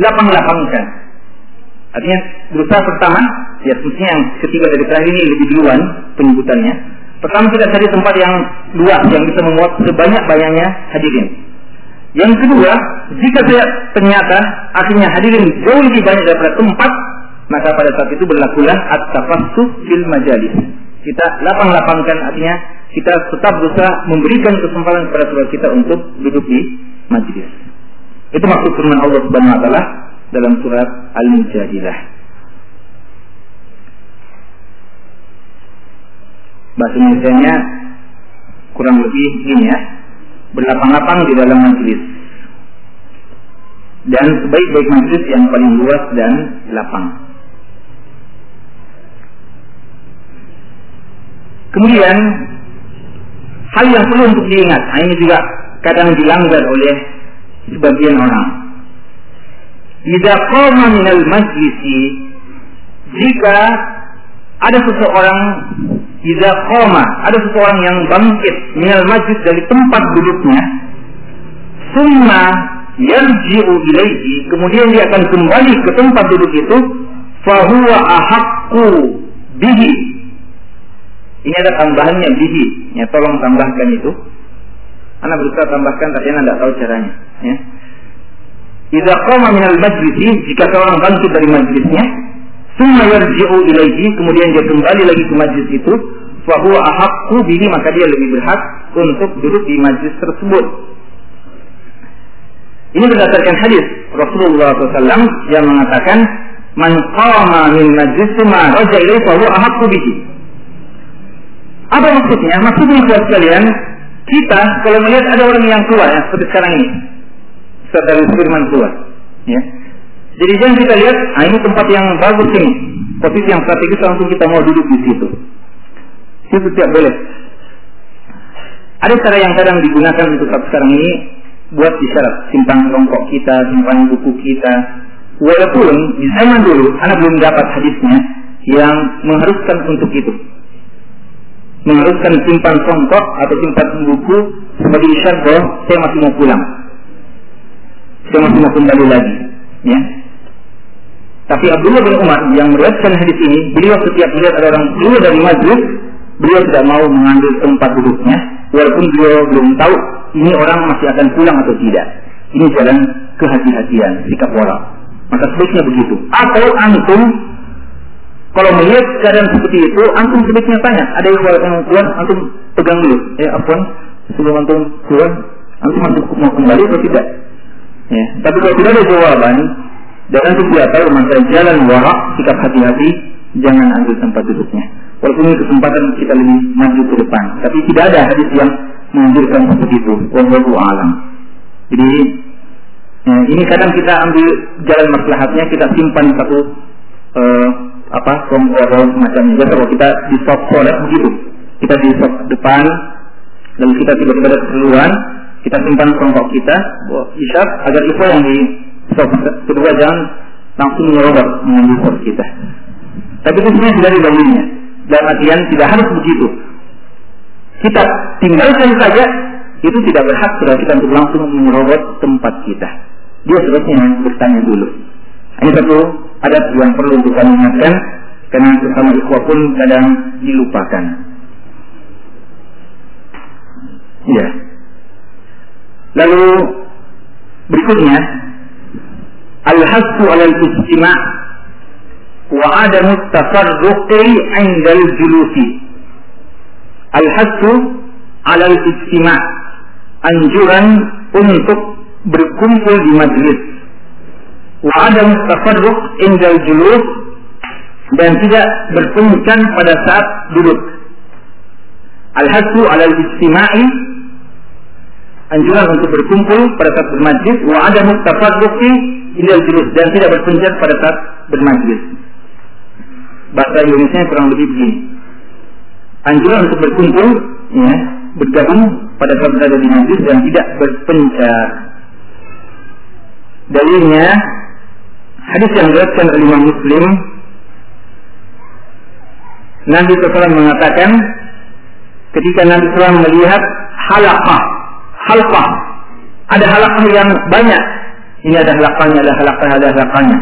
lapang-lapangkan. Artinya berusaha pertama, ya semestinya yang ketiga dari terakhir ini lebih duluan penyebutannya. Pertama kita cari tempat yang luas yang bisa memuat sebanyak-banyaknya hadirin. Yang kedua, jika ternyata akhirnya hadirin jauh lebih banyak daripada tempat, maka pada saat itu berlakulah at-tafassus fil majalis. Kita lapang-lapangkan artinya kita tetap berusaha memberikan kesempatan kepada saudara kita untuk duduk di majlis. Itu maksud firman Allah Subhanahu wa taala dalam surat Al-Mujadilah. Bahasa Indonesia kurang lebih ini ya, berlapang-lapang di dalam majlis. Dan sebaik-baik majlis yang paling luas dan lapang. Kemudian hal yang perlu untuk diingat, nah ini juga kadang dilanggar oleh sebagian orang. Jika qama minal majlisi jika ada seseorang jika qama ada seseorang yang bangkit minal majlis dari tempat duduknya summa yarji'u ilaihi kemudian dia akan kembali ke tempat duduk itu fahuwa ahaqqu bihi ini ada tambahannya bihi. Ya, tolong tambahkan itu. Anda berusaha tambahkan tapi Anda tidak tahu caranya. Ya. Idza qama minal majlisi, jika seorang bangkit dari majlisnya, summa yarji'u ilaihi, kemudian dia kembali lagi ke majlis itu, fa huwa ahaqqu bihi, maka dia lebih berhak untuk duduk di majlis tersebut. Ini berdasarkan hadis Rasulullah SAW yang mengatakan, "Man qama min majlis ma raja ilaihi fa huwa ahaqqu bihi." Apa maksudnya? Maksudnya buat kalian, kita kalau melihat ada orang yang keluar ya, seperti sekarang ini, setelah firman keluar, ya. Jadi jangan kita lihat, ah ini tempat yang bagus ini, posisi yang strategis langsung kita mau duduk di situ. Itu tidak boleh. Ada cara yang kadang digunakan untuk sekarang ini buat isyarat simpan rongkok kita, simpan buku kita. Walaupun di zaman dulu, anak belum dapat hadisnya yang mengharuskan untuk itu mengharuskan simpan songkok atau simpan buku sebagai isyarat bahwa saya masih mau pulang. Saya masih mau kembali lagi. Ya. Tapi Abdullah bin Umar yang meriwayatkan hadis ini, beliau setiap melihat ada orang keluar dari majlis, beliau tidak mau mengambil tempat duduknya, walaupun beliau belum tahu ini orang masih akan pulang atau tidak. Ini jalan kehati-hatian, sikap orang. Maka sebaiknya begitu. Atau antum kalau melihat keadaan seperti itu, antum sebaiknya tanya, ada yang keluar keluar, antum pegang dulu. Eh, apa? Sebelum antum keluar, antum antum mau kembali atau tidak? Ya. Tapi kalau tidak ada jawaban, dan antum tidak tahu maka jalan warak, sikap hati-hati, jangan ambil tempat duduknya. Walaupun ini kesempatan kita lebih maju ke depan. Tapi tidak ada hadis yang menunjukkan seperti itu. Wallahu alam. Jadi ya, ini kadang kita ambil jalan maslahatnya, kita simpan satu uh, apa atau semacamnya. Jadi kalau kita di stop sholat begitu, kita di stop depan, lalu kita tiba-tiba ada keperluan, kita simpan kelompok kita, isyarat agar itu yang di stop kedua jangan langsung menyerobot mengambil stop kita. Tapi itu sebenarnya tidak didahulunya. Dan artian tidak harus begitu. Kita tinggalkan saja, itu tidak berhak sudah kita untuk langsung menyerobot tempat kita. Dia sebenarnya bertanya dulu. Ini satu adat yang perlu kami ingatkan karena sesama ikhwah pun kadang dilupakan. Ya. Lalu berikutnya al-hasu alal istima' wa adamu tafarruqi 'inda al-julusi. Al-hasu alal istima anjuran untuk berkumpul di majlis wa adam tafarruq indal julus dan tidak berpencan pada saat duduk. Al-hasu alal istima'i anjuran untuk berkumpul pada saat bermajlis wa ada tafarruqi indal julus dan tidak berpencar pada saat bermajlis. Bahasa Indonesia kurang lebih begini. Anjuran untuk berkumpul ya bergabung pada saat berada di majlis dan tidak berpencar dalilnya hadis yang diriwayatkan oleh Imam Muslim Nabi SAW mengatakan ketika Nabi SAW melihat halaqah halqah ada halaqah yang banyak. Ini ada halaqahnya ada halaqah ada halaqahnya.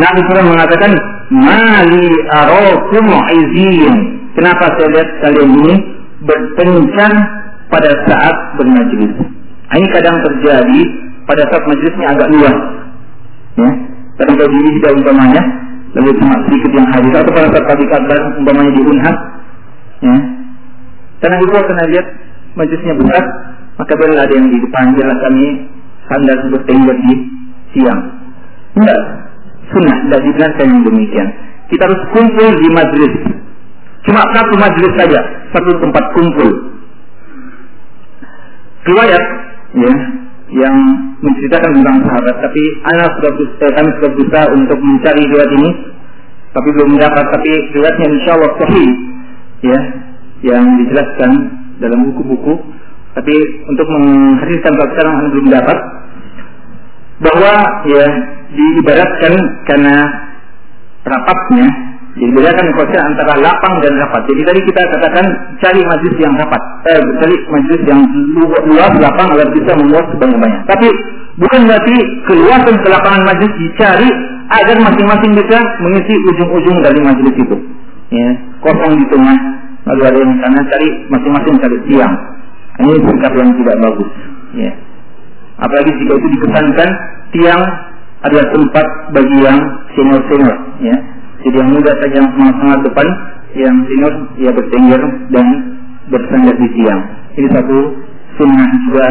Nabi SAW mengatakan mali arokum izin kenapa saya lihat kalian ini berpencar pada saat bermajlis? Ini kadang terjadi pada saat majlisnya agak luas ya kadang kalau diri tidak umpamanya lalu cuma sedikit yang hadir. Atau pada saat pagi kabar umpamanya di unhas ya. Karena itu karena lihat majlisnya besar maka boleh ada yang di depan jelas kami sandal bertengger di siang. Enggak sunnah tidak dibenarkan yang demikian. Kita harus kumpul di majlis. Cuma satu majlis saja satu tempat kumpul. Riwayat ya yang menceritakan tentang sahabat. Tapi anak sudah eh, kami sudah berusaha untuk mencari riwayat ini tapi belum mendapat. Tapi riwayatnya insya Allah sahih ya yang dijelaskan dalam buku-buku. Tapi untuk menghadirkan kalau sekarang belum dapat. Bahwa ya diibaratkan karena rapatnya jadi bedakan konsep antara lapang dan rapat. Jadi tadi kita katakan cari majlis yang rapat, eh, cari majlis yang luas, lapang agar bisa memuat sebanyak-banyak. Tapi bukan berarti keluasan kelapangan majlis dicari agar masing-masing bisa mengisi ujung-ujung dari majlis itu. Ya, kosong di tengah, lalu ada yang sana cari masing-masing cari tiang. Ini sikap yang tidak bagus. Ya. Apalagi jika itu dikesankan tiang adalah tempat bagi yang senior-senior. Ya jadi yang muda saja yang semangat depan, yang senior ya bertengger dan bersandar di tiang. Ini satu sunnah juga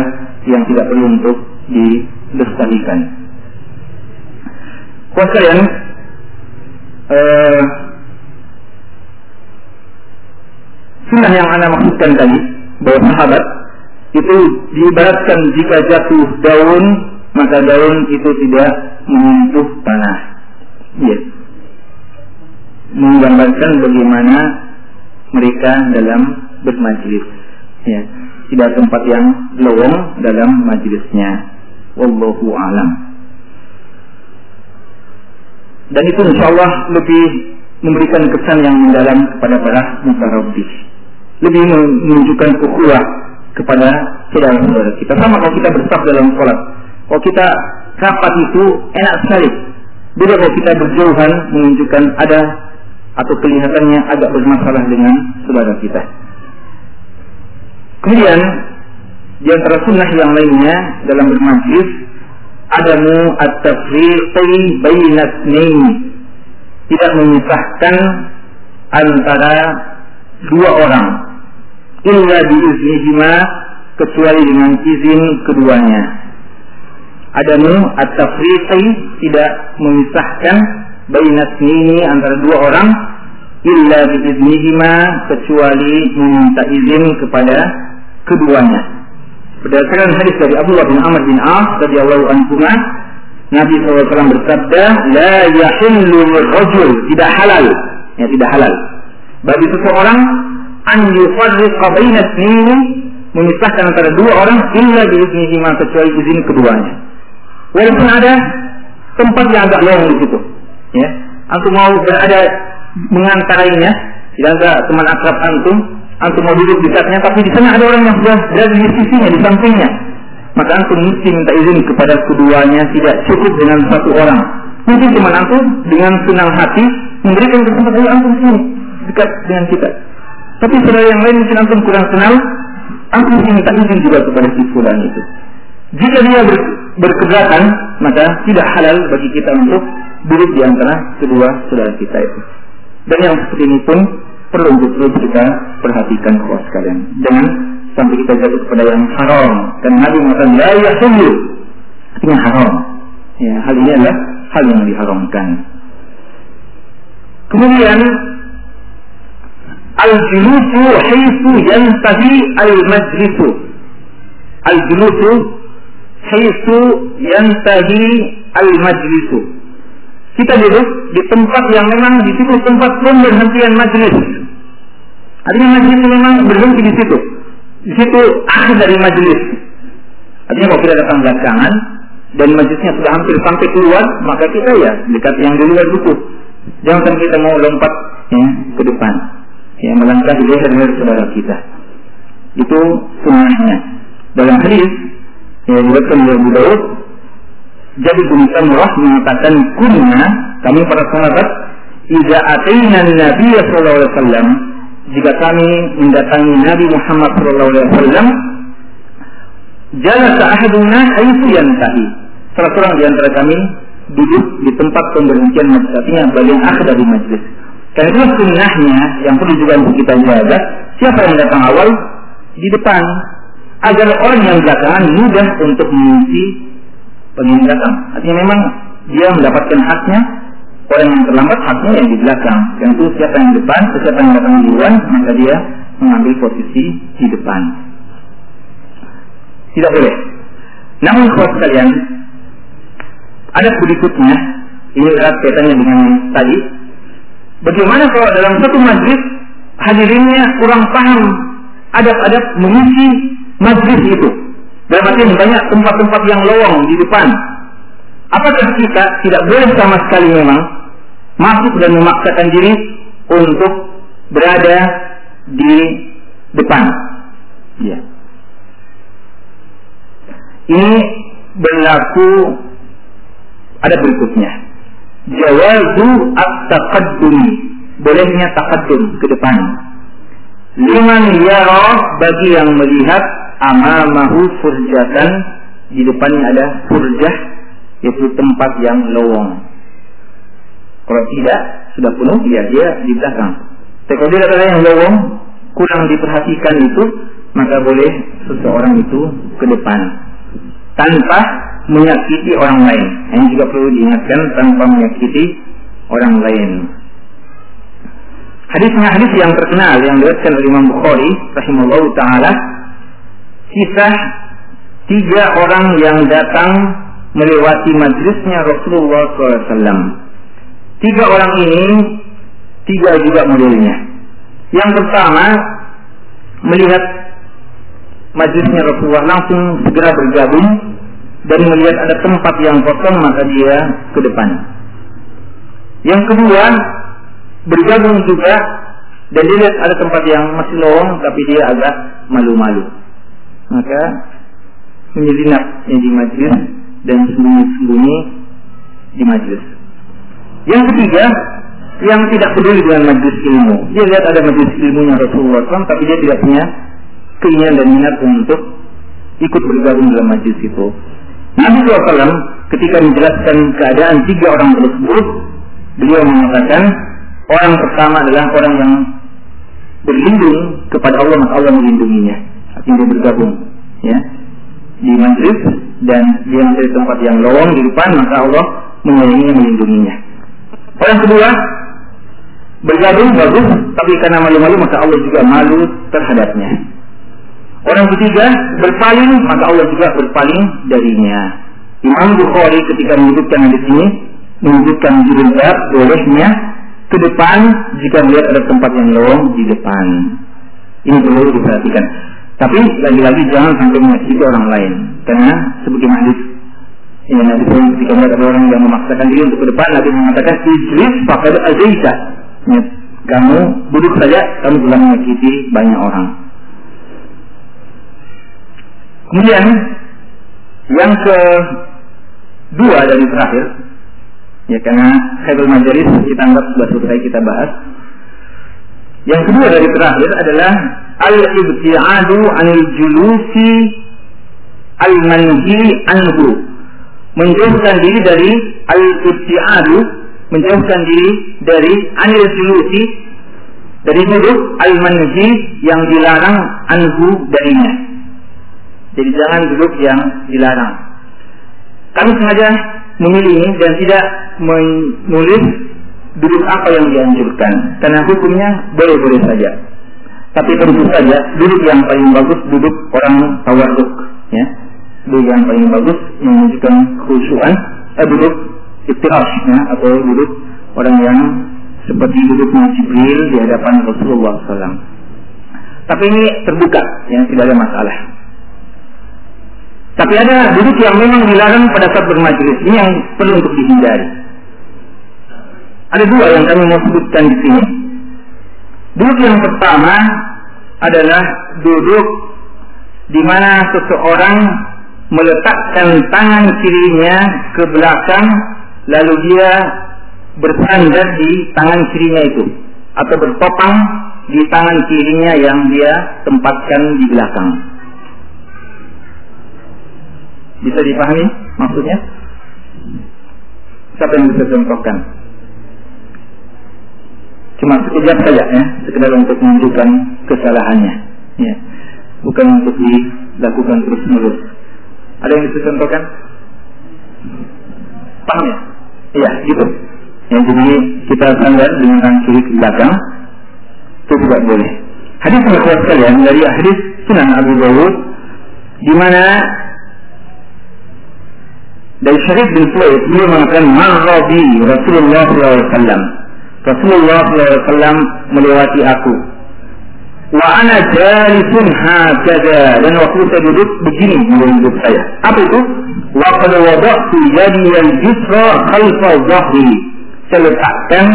yang tidak perlu untuk dilestarikan. Kuasa yang eh, sunnah yang anda maksudkan tadi bahwa sahabat itu diibaratkan jika jatuh daun maka daun itu tidak menyentuh tanah. Yes menggambarkan bagaimana mereka dalam bermajlis. Ya tidak tempat yang lowong dalam majlisnya. Wallahu alam. Dan itu insya Allah lebih memberikan kesan yang mendalam kepada para mutarabbi. Lebih menunjukkan ukhuwah kepada saudara-saudara kita. Sama kalau kita bersab dalam sholat. Kalau kita rapat itu enak sekali. Beda kalau kita berjauhan menunjukkan ada atau kelihatannya agak bermasalah dengan saudara kita. Kemudian di antara sunnah yang lainnya dalam bermajlis adamu at-tafriqi bainat tidak memisahkan antara dua orang. Illa biiznihima kecuali dengan izin keduanya. Adamu at-tafriqi tidak memisahkan bainat ini antara dua orang illa biiznihima kecuali meminta izin kepada keduanya. Berdasarkan hadis dari Abdullah bin Amr bin As radhiyallahu anhu Nabi SAW bersabda, La yahillu rajul, tidak halal, ya tidak halal. Bagi seseorang, an yufarriqa ini memisahkan antara dua orang illa biiznihima kecuali izin keduanya. Walaupun ada tempat yang agak lowong di situ ya. Antum mau berada mengantarainya tidak ada teman akrab antum antum mau duduk di saatnya tapi di sana ada orang yang sudah berada di sisinya di sampingnya. Maka antum mesti minta izin kepada keduanya tidak cukup dengan satu orang. Mungkin teman antum dengan senang hati memberikan kesempatan antum sini dekat dengan kita. Tapi saudara yang lain mungkin antum kurang kenal antum mesti minta izin juga kepada si itu. Jika dia ber, berkeberatan maka tidak halal bagi kita untuk duduk di antara kedua saudara kita itu. Dan yang seperti ini pun perlu untuk terus kita perhatikan kawan sekalian. Dengan sampai kita jatuh kepada yang haram. Dan Nabi mengatakan la yahillu. Artinya haram. Ya, hal ini adalah hal yang diharamkan. Kemudian al-julusu haitsu yantahi al-majlisu. Al-julusu haitsu yantahi al-majlisu. Kita duduk di tempat yang memang di situ tempat pemberhentian majlis. Artinya majlis memang berhenti di situ. Di situ akhir dari majlis. Artinya kalau kita datang belakangan dan majlisnya sudah hampir sampai keluar, maka kita ya dekat yang di luar dulu. Jangan kita mau lompat ya, ke depan. Ya, melangkah di leher-leher saudara kita. Itu sunnahnya. Dalam hadis yang diriwayatkan oleh Abu jadi Samurah mengatakan kunna kami para sahabat Iza ataina Nabi sallallahu alaihi wasallam jika kami mendatangi Nabi Muhammad sallallahu alaihi wasallam jalasa ahaduna haitsu yantahi. Salah seorang di antara kami duduk di tempat pemberhentian majlis artinya bagian akhir dari majlis. Karena itu sunnahnya yang perlu juga untuk kita jaga. Siapa yang datang awal? Di depan. Agar orang yang belakangan mudah untuk mengisi pengen datang artinya memang dia mendapatkan haknya. Orang yang terlambat haknya yang di belakang. Yang itu siapa yang depan siapa yang datang duluan maka dia mengambil posisi di depan. Tidak boleh. Namun kalau sekalian ada berikutnya. Ini erat kaitannya dengan tadi. Bagaimana kalau dalam satu majlis hadirinnya kurang paham adab-adab mengisi majlis itu artian banyak tempat-tempat yang lowong di depan apakah kita tidak boleh sama sekali memang masuk dan memaksakan diri untuk berada di depan ya ini berlaku ada berikutnya. Jawazu at-taqaddumi. Bolehnya taqaddum ke depan. Liman yara bagi yang melihat amamahu furjatan di depannya ada furjah yaitu tempat yang lowong. Kalau tidak sudah penuh ya dia di belakang. Tapi kalau dia ada yang lowong kurang diperhatikan itu maka boleh seseorang itu ke depan tanpa menyakiti orang lain. Ini juga perlu diingatkan tanpa menyakiti orang lain. Hadisnya hadis yang terkenal yang diriwayatkan oleh Imam Bukhari rahimahullah taala kisah tiga orang yang datang melewati majlisnya Rasulullah SAW. Tiga orang ini tiga juga modelnya. Yang pertama melihat majlisnya Rasulullah langsung segera bergabung dan melihat ada tempat yang kosong maka dia ke depan. Yang kedua bergabung juga dan dia lihat ada tempat yang masih lowong tapi dia agak malu-malu. Maka menyelinap di majlis dan sembunyi-sembunyi di majlis. Yang ketiga, yang tidak peduli dengan majlis ilmu. Dia lihat ada majlis ilmunya Rasulullah SAW, tapi dia tidak punya keinginan dan minat untuk ikut bergabung dalam majlis itu. Nabi SAW ketika menjelaskan keadaan tiga orang tersebut, beliau mengatakan orang pertama adalah orang yang berlindung kepada Allah maka Allah melindunginya. Dia bergabung, ya di majlis dan dia mencari tempat yang lowong di depan maka Allah menyayangi melindunginya. Orang kedua bergabung bagus tapi karena malu-malu maka Allah juga malu terhadapnya. Orang ketiga berpaling, maka Allah juga berpaling darinya. Imam Bukhari ketika menyebutkan di sini menunjukkan jilbab bolehnya ke depan jika melihat ada tempat yang lowong di depan. Ini perlu diperhatikan. Tapi lagi-lagi jangan sampai menyakiti orang lain. Karena seperti hadis ya Nabi ketika melihat ada orang yang memaksakan diri untuk ke depan, Nabi mengatakan ijlis pakai azaita. Ya, kamu duduk saja, kamu telah menyakiti banyak orang. Kemudian yang kedua dari terakhir, ya karena Khairul Majalis kita anggap sudah selesai kita bahas. Yang kedua dari terakhir adalah al-ibtiadu anil julusi al-manhi anhu. Menjauhkan diri dari al-ibtiadu, menjauhkan diri dari anil julusi Dari duduk al-manhi yang dilarang anhu darinya. Jadi jangan duduk yang dilarang. Kami sengaja memilih dan tidak menulis duduk apa yang dianjurkan. Karena hukumnya boleh-boleh saja. Tapi tentu saja duduk yang paling bagus duduk orang tawaduk. Ya. Duduk yang paling bagus menunjukkan khusyuan. Eh, duduk istirahat ya, atau duduk orang yang seperti duduknya Jibril di hadapan Rasulullah SAW. Tapi ini terbuka, yang tidak ada masalah. Tapi ada duduk yang memang dilarang pada saat bermajlis. Ini yang perlu untuk dihindari. Ada dua yang kami mau sebutkan di sini. Duduk yang pertama adalah duduk di mana seseorang meletakkan tangan kirinya ke belakang lalu dia bersandar di tangan kirinya itu atau bertopang di tangan kirinya yang dia tempatkan di belakang. Bisa dipahami maksudnya? Siapa yang bisa contohkan? Cuma sekejap saja ya, sekedar untuk menunjukkan kesalahannya. Ya. Bukan untuk dilakukan terus menerus. Ada yang bisa contohkan? Paham ya? Iya, gitu. Yang jadi kita sandar dengan tangan kiri ke belakang itu tidak boleh. Hadis yang kuat sekalian dari hadis Sunan Abu Dawud di mana dari Syarif bin Suwaid beliau mengatakan marrabi Rasulullah SAW Rasulullah SAW melewati aku wa ana jalisun hakada dan waktu saya duduk begini menurut saya apa itu wa qad wada'tu yadi al-yusra khalfa dhahri saya letakkan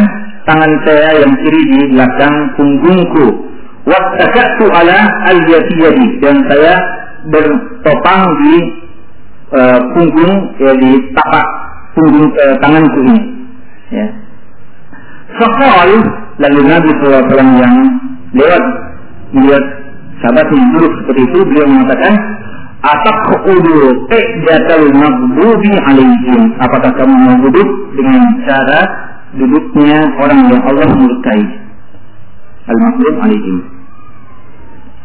tangan saya yang kiri di belakang punggungku. Wattakatu ala al yadi dan saya bertopang di uh, punggung ya di tapak punggung uh, tanganku ini. Ya. Fakal lalu Nabi SAW yang lewat melihat sahabat yang buruk seperti itu beliau mengatakan Atak kudu jatal maghdubi alaihim. Apakah kamu mau duduk dengan cara duduknya orang yang Allah murkai? Al-maghdub alaihim.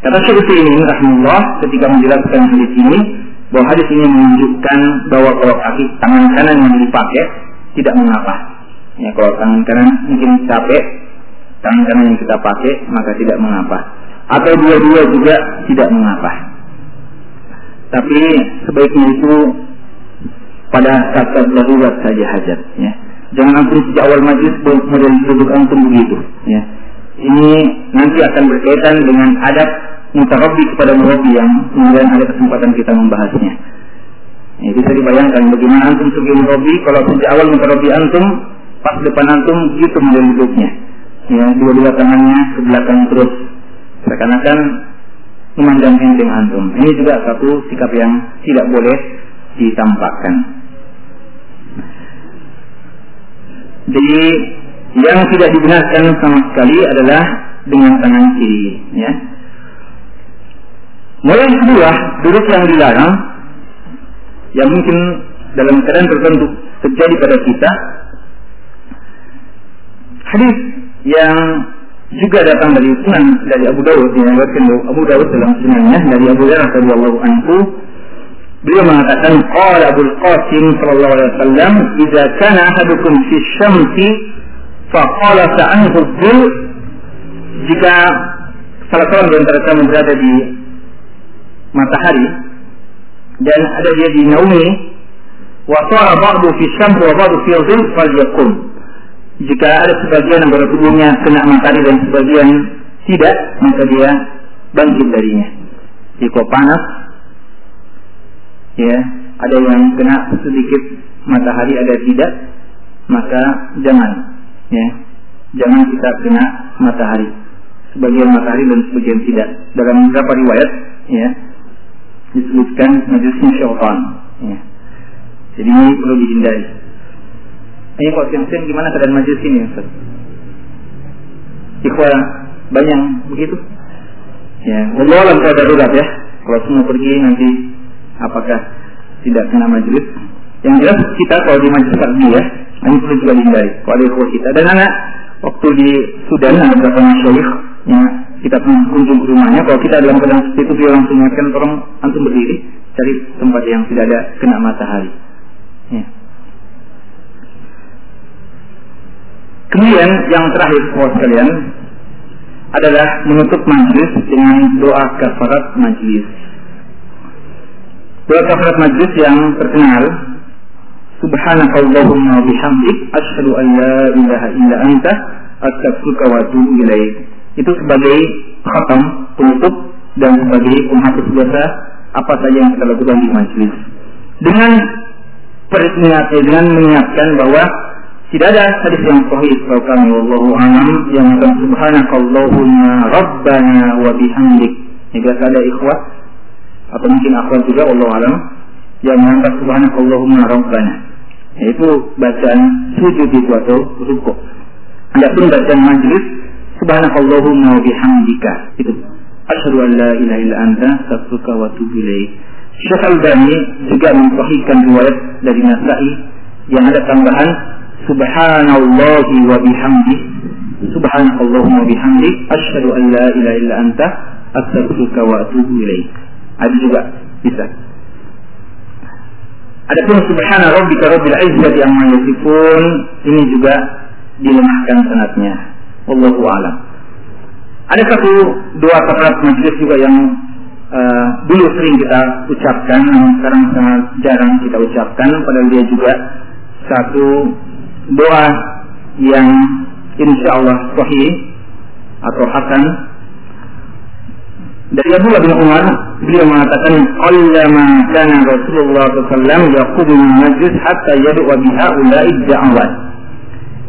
Kata Syekh ini rahimahullah ketika menjelaskan hadis ini bahwa hadis ini menunjukkan bahwa kalau kaki tangan kanan yang dipakai tidak mengapa. Ya kalau tangan kanan mungkin capek, tangan kanan yang kita pakai maka tidak mengapa. Atau dua-dua juga tidak mengapa. Tapi sebaiknya itu pada saat darurat saja hajat. Ya. Jangan antum sejak awal majlis model duduk antum begitu. Ya. Ini nanti akan berkaitan dengan adab mutarabbi kepada murabi yang kemudian ada kesempatan kita membahasnya. Ya, bisa dibayangkan bagaimana antum sebagai murabi kalau sejak awal mutarabbi antum pas depan antum begitu model duduknya. Ya, dua-dua tangannya ke belakang terus. Seakan-akan memandang enteng antum. Ini juga satu sikap yang tidak boleh ditampakkan. Jadi yang tidak dibenarkan sama sekali adalah dengan tangan kiri, ya. Mulai kedua, duduk yang dilarang, yang mungkin dalam keadaan tertentu terjadi pada kita, hadis yang juga datang dari sunan dari Abu Dawud diriwayatkan Abu Dawud dalam sunannya dari Abu Hurairah radhiyallahu anhu. Beliau mengatakan qala Abu Qasim sallallahu alaihi wasallam idza kana ahadukum fi syamsi sa'anhu jika salah seorang di antara kamu berada di matahari dan ada dia di naumi wa sara ba'du fi syamsi wa ba'du fi dhil falyaqum jika ada sebagian anggota tubuhnya kena matahari dan sebagian tidak, maka dia bangkit darinya. Jika panas, ya, ada yang kena sedikit matahari, ada tidak, maka jangan, ya, jangan kita kena matahari. Sebagian matahari dan sebagian tidak. Dalam beberapa riwayat, ya, disebutkan majlisnya syaitan. Ya. Jadi ini perlu dihindari. Ini kalau siang gimana keadaan majlis ini Ustaz? Ikhwan banyak begitu? Ya, Allah alam kalau darurat ya. Kalau semua pergi nanti apakah tidak kena majelis? Yang jelas kita kalau di majelis tadi ya, ini perlu juga dihindari. Kalau ada kita dan anak waktu di Sudan ada beberapa ya, kita kunjung ke rumahnya kalau kita dalam keadaan seperti itu dia langsung ingatkan tolong antum berdiri cari tempat yang tidak ada kena matahari ya. Kemudian yang terakhir buat kalian adalah menutup majlis dengan doa kafarat majlis doa kafarat majlis yang terkenal Subhanakallahumma bihamdik asyhadu an la ilaha illa anta astaghfiruka wa atubu ilaik. Itu sebagai khatam penutup dan sebagai penghapus dosa apa saja yang kita lakukan di majelis. Dengan dengan mengingatkan bahwa tidak ada hadis yang sahih kalau kami wallahu alam yang akan subhanakallahumma rabbana wa bihamdik. Biasa ada ikhwah atau mungkin akhwat juga wallahu alam yang mengangkat subhanakallahumma rabbana yaitu bacaan sujud itu atau rukuk. Adapun bacaan majlis subhanakallahumma wa bihamdika itu asyhadu an la ilaha illa anta astaghfiruka wa atubu ilaik. Syekh Al-Bani juga mensahihkan riwayat dari Nasai yang ada tambahan subhanallahi wa bihamdi subhanakallahumma wa bihamdi asyhadu an la ilaha illa anta astaghfiruka wa atubu ilaik. Ada juga bisa. Adapun subhana rabbika rabbil izzati amma yasifun ini juga dilemahkan sanatnya. Wallahu a'lam. Ada satu dua kalimat majlis juga yang uh, dulu sering kita ucapkan, namun sekarang sangat jarang kita ucapkan. Padahal dia juga satu doa yang insya Allah sahih atau hasan dari Abu bin Umar beliau mengatakan allama kana Rasulullah sallallahu yaqumu majlis hatta yad'u biha ulai da'awat.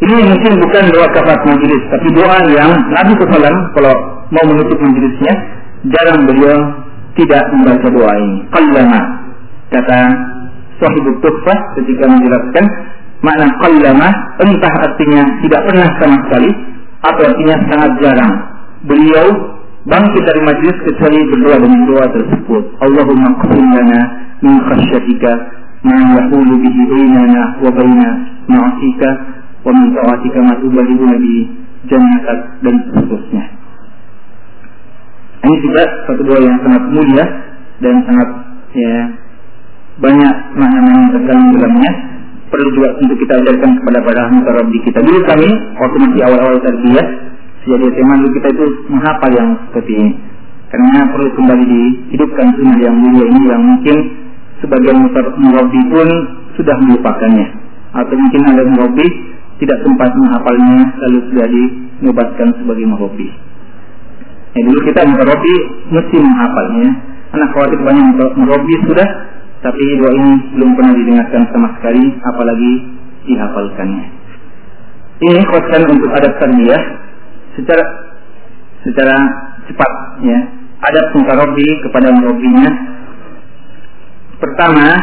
Ini mungkin bukan doa kafat majlis, tapi doa yang Nabi SAW kalau mau menutup majlisnya jarang beliau tidak membaca doa ini. Qallama kata Sahibul Tuhfah ketika menjelaskan makna qallama entah artinya tidak pernah sama sekali atau artinya sangat jarang. Beliau bangkit dari majlis kecuali berdoa dengan doa tersebut. Allahumma qsim lana min khasyatika ma yahulu bihi bainana wa baina ma'asika wa min ta'atika ma tuballighuna jannatak dan seterusnya. Ini juga satu doa yang sangat mulia dan sangat ya banyak makna-makna terkandung dalamnya perlu juga untuk kita ajarkan kepada para mutarabbi kita. Dulu kami waktu masih awal-awal tarbiyah jadi teman kita itu menghafal yang seperti ini. Karena perlu kembali dihidupkan sunnah yang mulia ini yang mungkin sebagian murabi pun sudah melupakannya. Atau mungkin ada murabi tidak sempat menghafalnya lalu sudah dinobatkan sebagai murabi. Ya, dulu kita murabi mesti menghafalnya. Anak khawatir banyak murabi sudah, tapi doa ini belum pernah didengarkan sama sekali, apalagi dihafalkannya. Ini khotbah untuk adab tarbiyah secara secara cepat ya. Adab mutarobi kepada murabinya pertama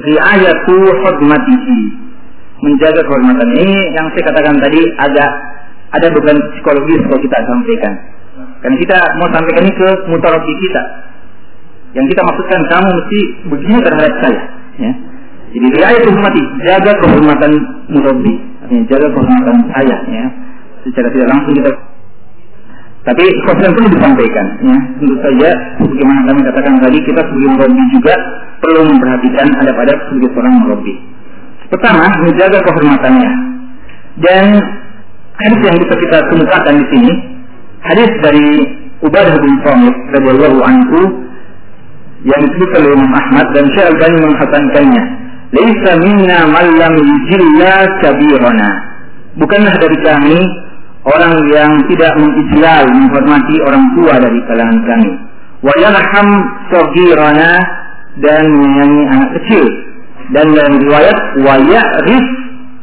riayatu hormatihi menjaga kehormatan. Ini yang saya katakan tadi agak ada beban psikologis kalau kita sampaikan. Karena kita mau sampaikan ini ke mutarobi kita yang kita maksudkan kamu mesti begini terhadap saya. Ya. Jadi riayatu hormati jaga kehormatan murabi jaga kehormatan saya ya. Secara tidak langsung kita tapi konsen perlu disampaikan ya. Tentu saja bagaimana kami katakan tadi kita sebagai murabi juga perlu memperhatikan ada pada sebagai seorang murabi pertama menjaga kehormatannya. Dan hadis yang bisa kita kemukakan di sini hadis dari Ubadah bin Samit radhiyallahu anhu yang disebutkan oleh Imam Ahmad dan Syekh Al-Bani menghasankannya. Laisa minna man lam yujilla kabirana. Bukanlah dari kami orang yang tidak mengijlal menghormati orang tua dari kalangan kami wa yarham saghirana dan menyayangi anak kecil dan dalam riwayat wa ya'rif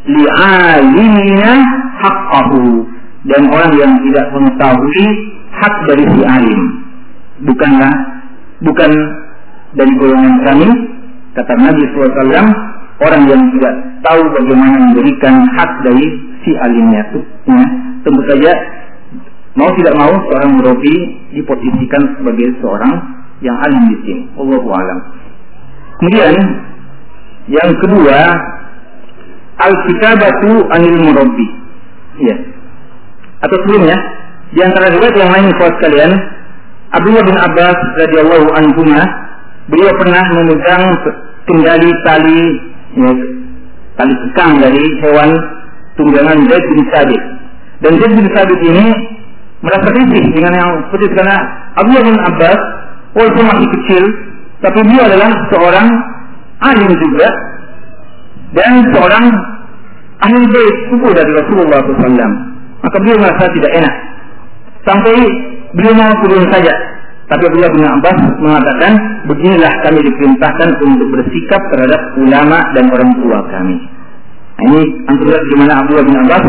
li'alimina haqqahu dan orang yang tidak mengetahui hak dari si alim bukanlah bukan dari golongan kami kata Nabi SAW orang yang tidak tahu bagaimana memberikan hak dari si alimnya itu ya, tentu saja mau tidak mau seorang murabi diposisikan sebagai seorang yang alim di sini. Allahu alam. Kemudian yang kedua al-kitabatu anil murabbi. Iya. Atau sebelumnya, di antara riwayat yang lain kuat sekalian, Abdullah bin Abbas radhiyallahu anhu beliau pernah memegang kendali tali ya, tali kekang dari hewan tunggangan Zaid bin Sabit. Dan Zaid bin Sabit ini merasa risih dengan yang seperti karena Abdullah bin Abbas walaupun masih kecil, tapi dia adalah seorang alim juga dan seorang ahli bait suku dari Rasulullah SAW. Maka beliau merasa tidak enak. Sampai beliau mau turun saja. Tapi Abdullah bin Abbas mengatakan, beginilah kami diperintahkan untuk bersikap terhadap ulama dan orang tua kami. Nah, ini antara di mana Abdullah bin Abbas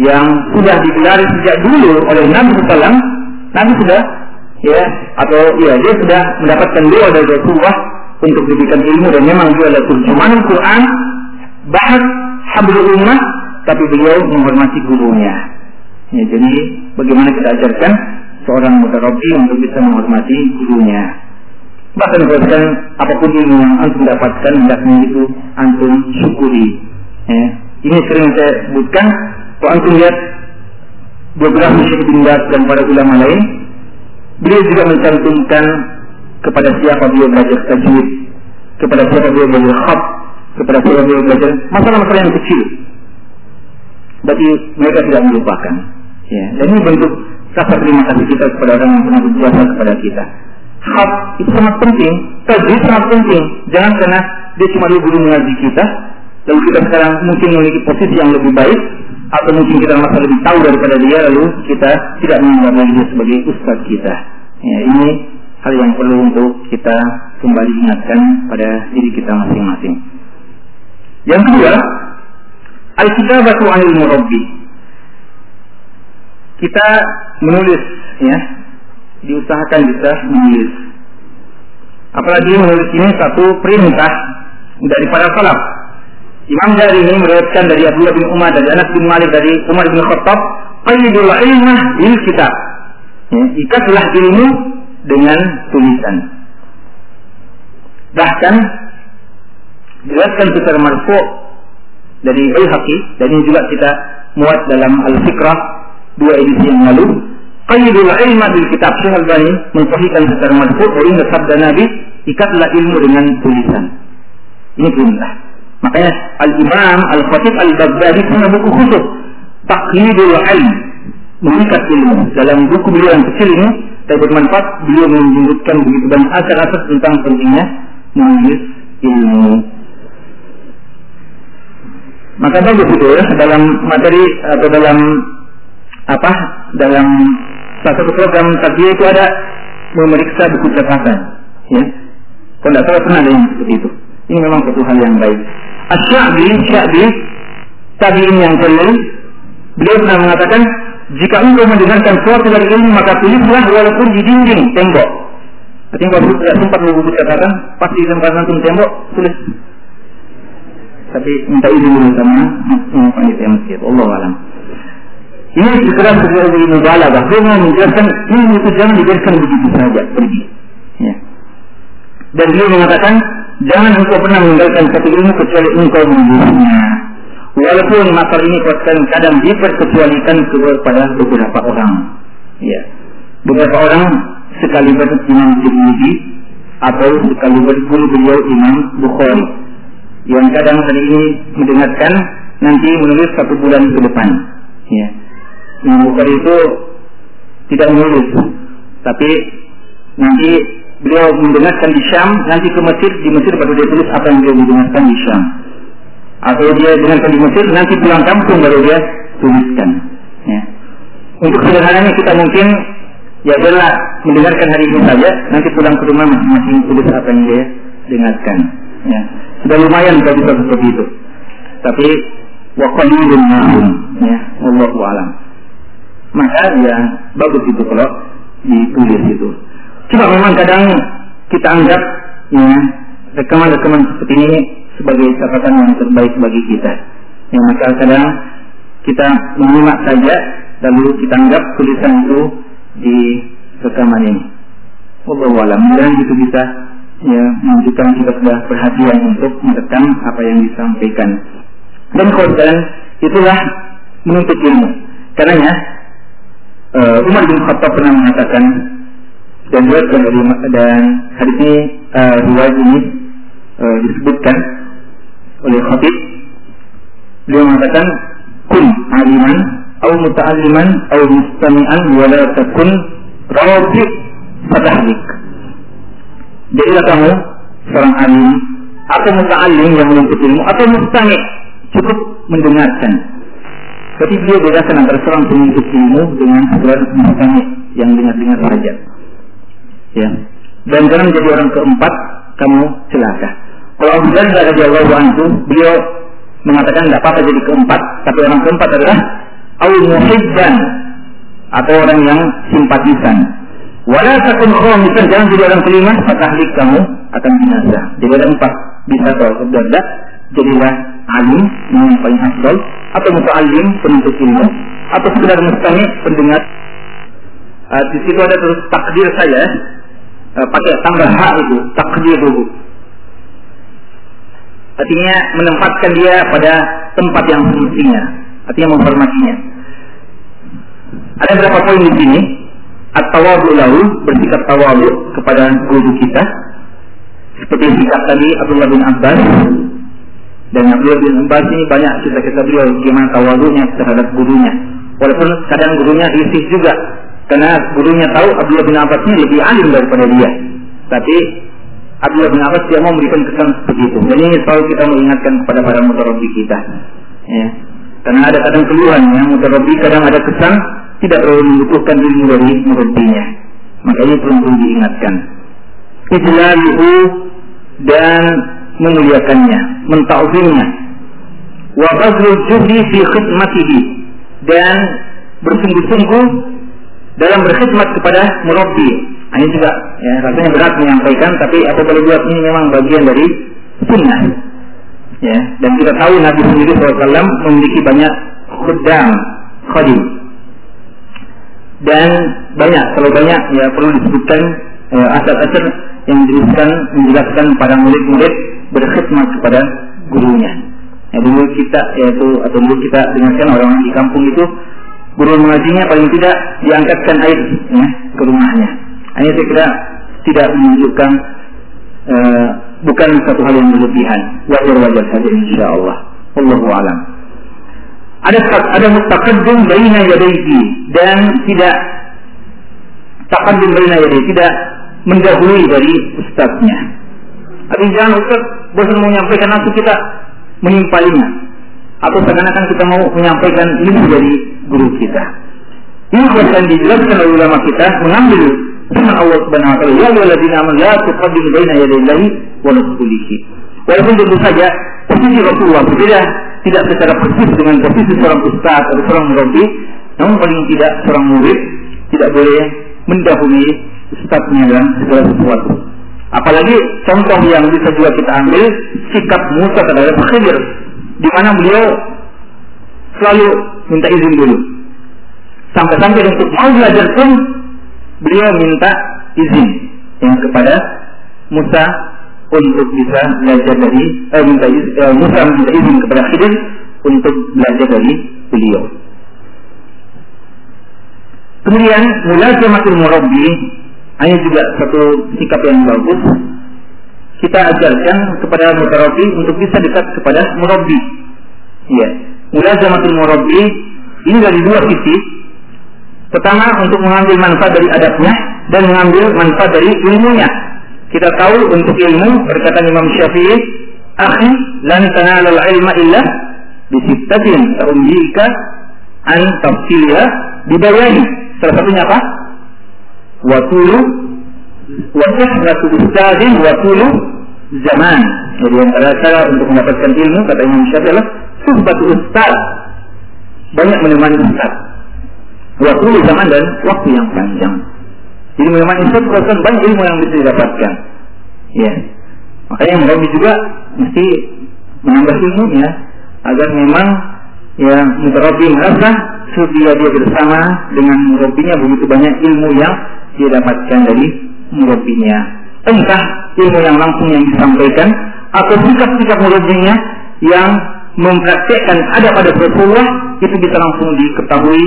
yang sudah digelar sejak dulu oleh Nabi SAW, Nabi sudah ya atau ya dia sudah mendapatkan doa dari Rasulullah untuk diberikan ilmu dan memang dia adalah turjuman Quran bahas hablul ummah tapi beliau menghormati gurunya. Ya, jadi bagaimana kita ajarkan seorang mutarabi untuk bisa menghormati gurunya. Bahkan dikatakan apa pun ilmu yang antum dapatkan hendaknya itu antum syukuri. Ya. Ini sering saya sebutkan. Kalau antum lihat biografi Syekh bin dan para ulama lain, beliau juga mencantumkan kepada siapa beliau belajar tajwid, kepada siapa beliau belajar khab, kepada siapa beliau belajar masalah-masalah yang kecil. Berarti mereka tidak melupakan. Ya, dan ini bentuk rasa terima kasih kita kepada orang yang pernah berjasa kepada kita. Hak itu sangat penting, tajwid sangat penting. Jangan karena dia cuma dulu guru mengaji kita, lalu kita sekarang mungkin memiliki posisi yang lebih baik, atau mungkin kita merasa lebih tahu daripada dia, lalu kita tidak menganggap dia sebagai ustaz kita. Ya, ini hal yang perlu untuk kita kembali ingatkan pada diri kita masing-masing. Yang kedua, al-kitabatu anil murabbi kita menulis ya. Diusahakan bisa menulis. Apalagi menulis ini satu perintah dari para salaf. Imam dari ini meriwayatkan dari Abdullah bin Umar dari Anas bin Malik dari Umar bin Khattab qayyidul ilmah bil kitab. Ya, ikatlah ilmu dengan tulisan. Bahkan jelaskan secara marfu dari Al-Haqi dan ini juga kita muat dalam Al-Fikrah dua edisi yang lalu qayyidul ilma bil kitab Syekh Al-Bani mensahihkan secara madhub bahwa sabda Nabi ikatlah ilmu dengan tulisan. Ini perintah makanya Al-Imam Al-Khatib Al-Baghdadi punya buku khusus Taqyidul Ilm. Mengikat ilmu. Dalam buku beliau yang kecil ini tapi bermanfaat beliau menyebutkan begitu banyak asal-asal tentang pentingnya menulis ilmu. Maka bagus itu ya dalam materi atau dalam apa dalam salah satu program tadi itu ada memeriksa buku catatan ya. Kalau tidak salah pernah ada yang seperti itu. Ini memang satu hal yang baik. Asyabi Syabi tabiin yang perlu beliau pernah mengatakan jika engkau mendengarkan suatu dari ilmu maka tulislah walaupun di dinding tembok. Artinya kalau tidak sempat buku catatan pasti di tempat langsung tembok tulis. Tapi minta izin dulu sama panitia masjid Allah alam ini sekarang sebuah mubalagah. Dia menjelaskan ilmu itu jangan dibiarkan begitu saja pergi. Ya. Dan dia mengatakan jangan engkau pernah meninggalkan satu ilmu kecuali engkau menjualnya. Walaupun makar ini kuatkan kadang diperkecualikan kepada beberapa orang. Ya. Beberapa orang sekaligus Imam Tirmidzi atau sekaligus guru beliau Imam Bukhari yang kadang hari ini mendengarkan nanti menulis satu bulan ke depan. Ya Imam Bukhari itu tidak menulis, tapi nanti beliau mendengarkan di Syam, nanti ke Mesir, di Mesir baru dia tulis apa yang beliau mendengarkan di Syam. Atau dia dengarkan di Mesir, nanti pulang kampung baru dia tuliskan. Ya. Untuk sederhananya kita mungkin ya adalah mendengarkan hari ini saja, nanti pulang ke rumah masing-masing tulis apa yang dia dengarkan. Ya. Sudah lumayan kalau bisa seperti itu. Tapi waqalilun ma'hum ya, wallahu a'lam maka ya bagus itu kalau ditulis itu. Cuma memang kadang kita anggap ya rekaman-rekaman seperti ini sebagai catatan yang terbaik bagi kita. Ya, maka kadang kita menyimak saja lalu kita anggap tulisan itu di rekaman ini. Wallahu alam. Dan itu bisa ya menunjukkan kita sudah perhatian untuk merekam apa yang disampaikan. Dan kemudian itulah menuntut ilmu. Karenanya uh, Umar bin Khattab pernah mengatakan dan diriwayatkan dari dan hadis ini uh, ini uh, disebutkan oleh Khatib. Beliau mengatakan kun aliman atau muta'alliman atau mustami'an wa la takun rabi fatahlik jadilah kamu seorang alim atau muta'allim yang menuntut ilmu atau mustami' cukup mendengarkan tapi dia bedakan antara seorang penuntut ilmu dengan seorang mustami' yang dengar-dengar saja ya. Dan jangan menjadi orang keempat kamu celaka. Kalau Abu Dhar radhiyallahu anhu beliau mengatakan tidak apa-apa jadi keempat tapi orang keempat adalah au muhibban atau orang yang simpatisan. Wala takun khamisan jangan jadi orang kelima fatahlik kamu akan binasa jadi ada empat. Bisa kalau keberda jadilah alim yang paling afdal atau muta'alim penuntut ilmu atau sekedar mustami pendengar. Uh, di situ ada terus takdir saya uh, pakai tambah hak itu takdir dulu artinya menempatkan dia pada tempat yang semestinya artinya menghormatinya. Ada beberapa poin di sini. At-tawadu lahu bersikap tawadu kepada guru kita. Seperti sikap tadi Abdullah bin Abbas dan Abdullah bin Abbas ini banyak kisah-kisah beliau bagaimana tawadunya terhadap gurunya. Walaupun kadang gurunya risih juga karena gurunya tahu Abdullah bin Abbas ini lebih alim daripada dia. Tapi Abdullah bin Abbas dia mau memberikan kesan seperti itu. Dan ini selalu kita mengingatkan kepada para mutarabi kita. Ya. karena ada kadang keluhan ya. Mutarabi kadang ada kesan tidak perlu membutuhkan ilmu dari murabbinya maka ini perlu diingatkan. Ijlaluhu dan memuliakannya, mentauhidnya. Wa bazlul juhdi fi khidmatihi dan bersungguh-sungguh dalam berkhidmat kepada murabbi. Nah, ini juga ya, rasanya berat menyampaikan, tapi apa boleh buat ini memang bagian dari sunnah. Ya, dan kita tahu Nabi sendiri SAW memiliki banyak khuddam, khadim. Dan banyak, kalau banyak ya perlu disebutkan eh, asal-asal yang menjelaskan menjelaskan pada murid-murid berkhidmat kepada gurunya. Ya, dulu kita yaitu atau dulu kita dengarkan orang di kampung itu guru mengajinya paling tidak diangkatkan air ya, ke rumahnya. Hanya saya kira tidak menunjukkan uh, bukan satu hal yang berlebihan. Wajar wajar saja insya Allah. Allahu alam. Ada ada mustaqaddum baina yadayhi dan tidak taqaddum baina yadayhi tidak mendahului dari ustaznya. Tapi jangan ustaz bosan menyampaikan langsung kita menimpalinya. Atau seakan-akan kita mau menyampaikan ilmu dari guru kita. Ini akan dijelaskan oleh ulama kita mengambil firman Allah Subhanahu wa taala, "Ya ayyuhalladzina amanu la tuqaddimu baina yaday Allahi wa rasulihi." Walaupun tentu saja posisi Rasulullah berbeda tidak secara persis dengan posisi seorang ustaz atau seorang murabbi, namun paling tidak seorang murid tidak boleh mendahului ustaznya dalam segala sesuatu. Apalagi contoh yang bisa juga kita ambil sikap Musa terhadap Khidir, di mana beliau selalu minta izin dulu. Sampai-sampai untuk mau belajar pun beliau minta izin yang kepada Musa untuk bisa belajar dari eh, minta izin, eh, Musa minta izin kepada Khidir untuk belajar dari beliau. Kemudian mulazamatul murabbi ini juga satu sikap yang bagus. Kita ajarkan kepada mutarabi untuk bisa dekat kepada murabi. Ya. Mulazamatul murabi ini dari dua sisi. Pertama untuk mengambil manfaat dari adabnya dan mengambil manfaat dari ilmunya. Kita tahu untuk ilmu berkata Imam Syafi'i, "Akhi, lan tanalul ilma illa bi sittatin ta'umjika an tafsiliha dibayani." Salah satunya apa? Watulu wa kahratu ustadin watulu zaman. Jadi antara cara untuk mendapatkan ilmu kata Imam Syafi'i adalah suhbat ustaz. Banyak menemani ustaz. Watulu zaman dan waktu yang panjang. Jadi menemani ustaz bukan banyak ilmu yang bisa didapatkan. Ya. Makanya Murabi juga mesti menambah ilmunya agar memang ya mutarabi merasa dia dia bersama dengan murabinya begitu banyak ilmu yang dia dapatkan dari murabinya. Entah ilmu yang langsung yang disampaikan atau sikap-sikap murabinya yang mempraktekkan ada pada Rasulullah itu bisa langsung diketahui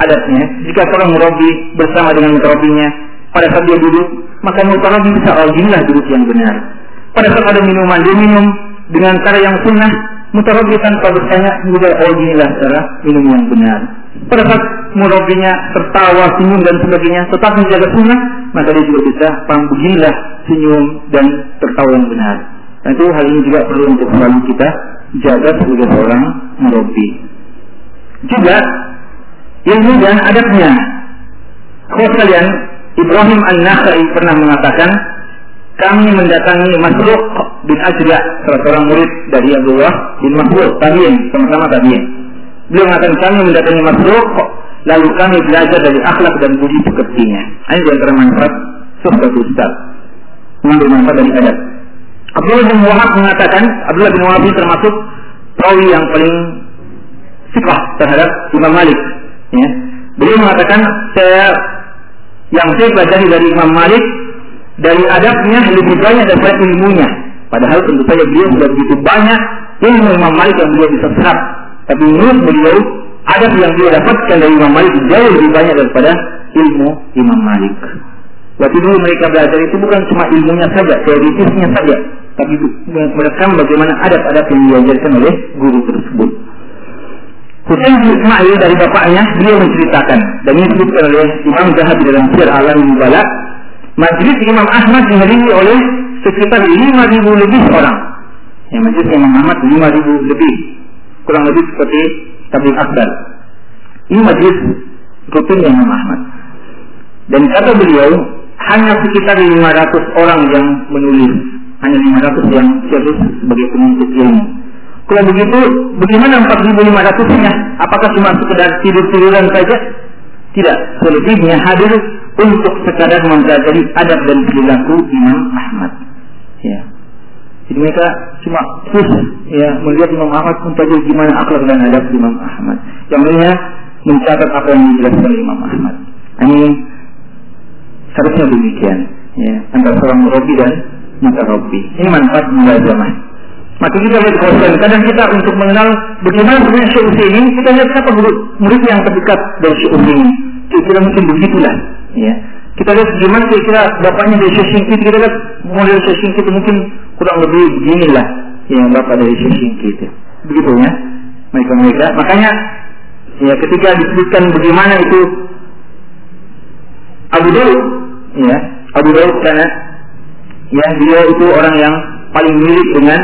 adatnya. Jika seorang murabi bersama dengan mutarabinya pada saat dia duduk, maka mutarabi bisa oh duduk yang benar. Pada saat ada minuman dia minum dengan cara yang sunnah, mutarabi tanpa bertanya juga oh inilah cara minum yang benar. Pada saat murabinya tertawa, senyum dan sebagainya, tetap menjaga sunnah, maka dia juga bisa paham beginilah senyum dan tertawa yang benar. Dan itu hal ini juga perlu untuk selalu kita jaga sebagai seorang murabi. Juga ilmu dan adabnya. Kalau kalian, Ibrahim An-Nakhai pernah mengatakan, kami mendatangi Masruq bin Ajra, salah seorang murid dari Abdullah bin Masruq, tabiin, sama-sama tabiin. Beliau mengatakan kami mendatangi Masruq, lalu kami belajar dari akhlak dan budi pekertinya. Ini di antara manfaat suhbat ustaz. Mengambil manfaat dari adab. Abdullah bin Wahab mengatakan, Abdullah bin Wahab termasuk perawi yang paling sifat terhadap Imam Malik. Ya. Beliau mengatakan, saya yang saya pelajari dari Imam Malik dari adabnya lebih banyak daripada ilmunya. Padahal tentu saja beliau sudah begitu banyak ilmu Imam Malik yang beliau bisa serap. Tapi menurut beliau, adab yang beliau dapatkan dari Imam Malik jauh lebih banyak daripada ilmu Imam Malik. Waktu dulu mereka belajar itu bukan cuma ilmunya saja, teoritisnya saja, tapi merekam bagaimana adab-adab yang diajarkan oleh guru tersebut. Husain bin Ismail dari bapaknya, beliau menceritakan dan ini disebutkan oleh Imam Zahabi dalam Sir Alam Balak, majlis Imam Ahmad dihadiri oleh sekitar 5.000 lebih orang. Ya, majlis Imam Ahmad 5.000 lebih, kurang lebih seperti tablik akbar. Ini majlis rutin Imam Ahmad. Dan kata beliau, hanya sekitar 500 orang yang menulis hanya 500 yang serius sebagai penuntut ilmu. Kalau begitu, bagaimana 4.500-nya? Apakah cuma sekedar tidur-tiduran saja? Tidak, selebihnya hadir untuk sekadar mempelajari adab dan perilaku Imam Ahmad. Ya. Jadi mereka cuma khusus ya melihat Imam Ahmad mempelajari gimana akhlak dan adab Imam Ahmad. Yang lainnya mencatat apa yang dijelaskan Imam Ahmad. Ini seharusnya demikian. Ya, antara seorang Robi dan mutarobi. Ini manfaat mulazamah. Maka kita lihat kawasan. Kadang kita untuk mengenal bagaimana sebenarnya Syekh ini, kita lihat siapa murid, murid yang terdekat dari Syekh ini. Kira-kira mungkin begitulah. Ya. Kita lihat bagaimana kira-kira bapaknya dari Syekh Singkit, kita lihat model Syekh Singkit mungkin kurang lebih beginilah yang bapak dari Syekh Singkit. Begitu ya. Mereka-mereka. Makanya ya ketika disebutkan bagaimana itu Abu Daud, ya, Abu Daud karena ya dia itu orang yang paling mirip dengan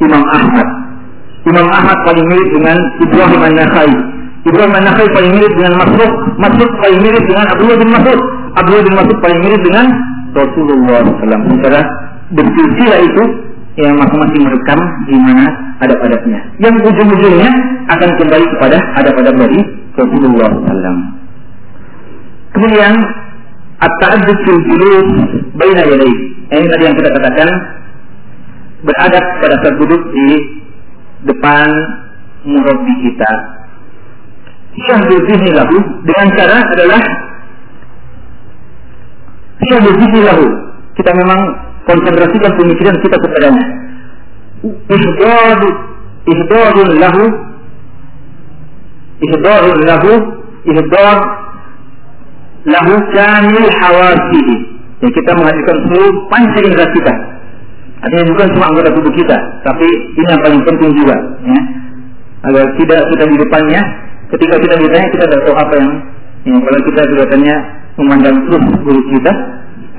Imam Ahmad. Imam Ahmad paling mirip dengan Ibrahim An-Nakhai. Ibrahim An-Nakhai paling mirip dengan Masruk. Masruk paling mirip dengan Abdullah bin Mas'ud. Abdullah bin Mas'ud paling mirip dengan Rasulullah SAW. Secara bersilsilah itu yang masing-masing merekam di mana adab-adabnya. Yang ujung-ujungnya akan kembali kepada adab-adab dari Rasulullah SAW. Kemudian at-ta'addud fil julus baina yadayhi ini tadi yang kita katakan beradab pada saat duduk di depan murabi kita. Syahdu lahu dengan cara adalah syahdu lahu. Kita memang konsentrasikan pemikiran kita kepadanya. Ihdadu ihdadun lahu ihdadun lahu ihdad lahu kamil hawasihi Ya, kita menghadirkan seluruh panca indera kita. Artinya bukan cuma anggota tubuh kita, tapi ini yang paling penting juga. Ya. Agar tidak kita di depannya, ketika kita ditanya kita tidak tahu apa yang, ya, kalau kita kelihatannya memandang terus guru kita,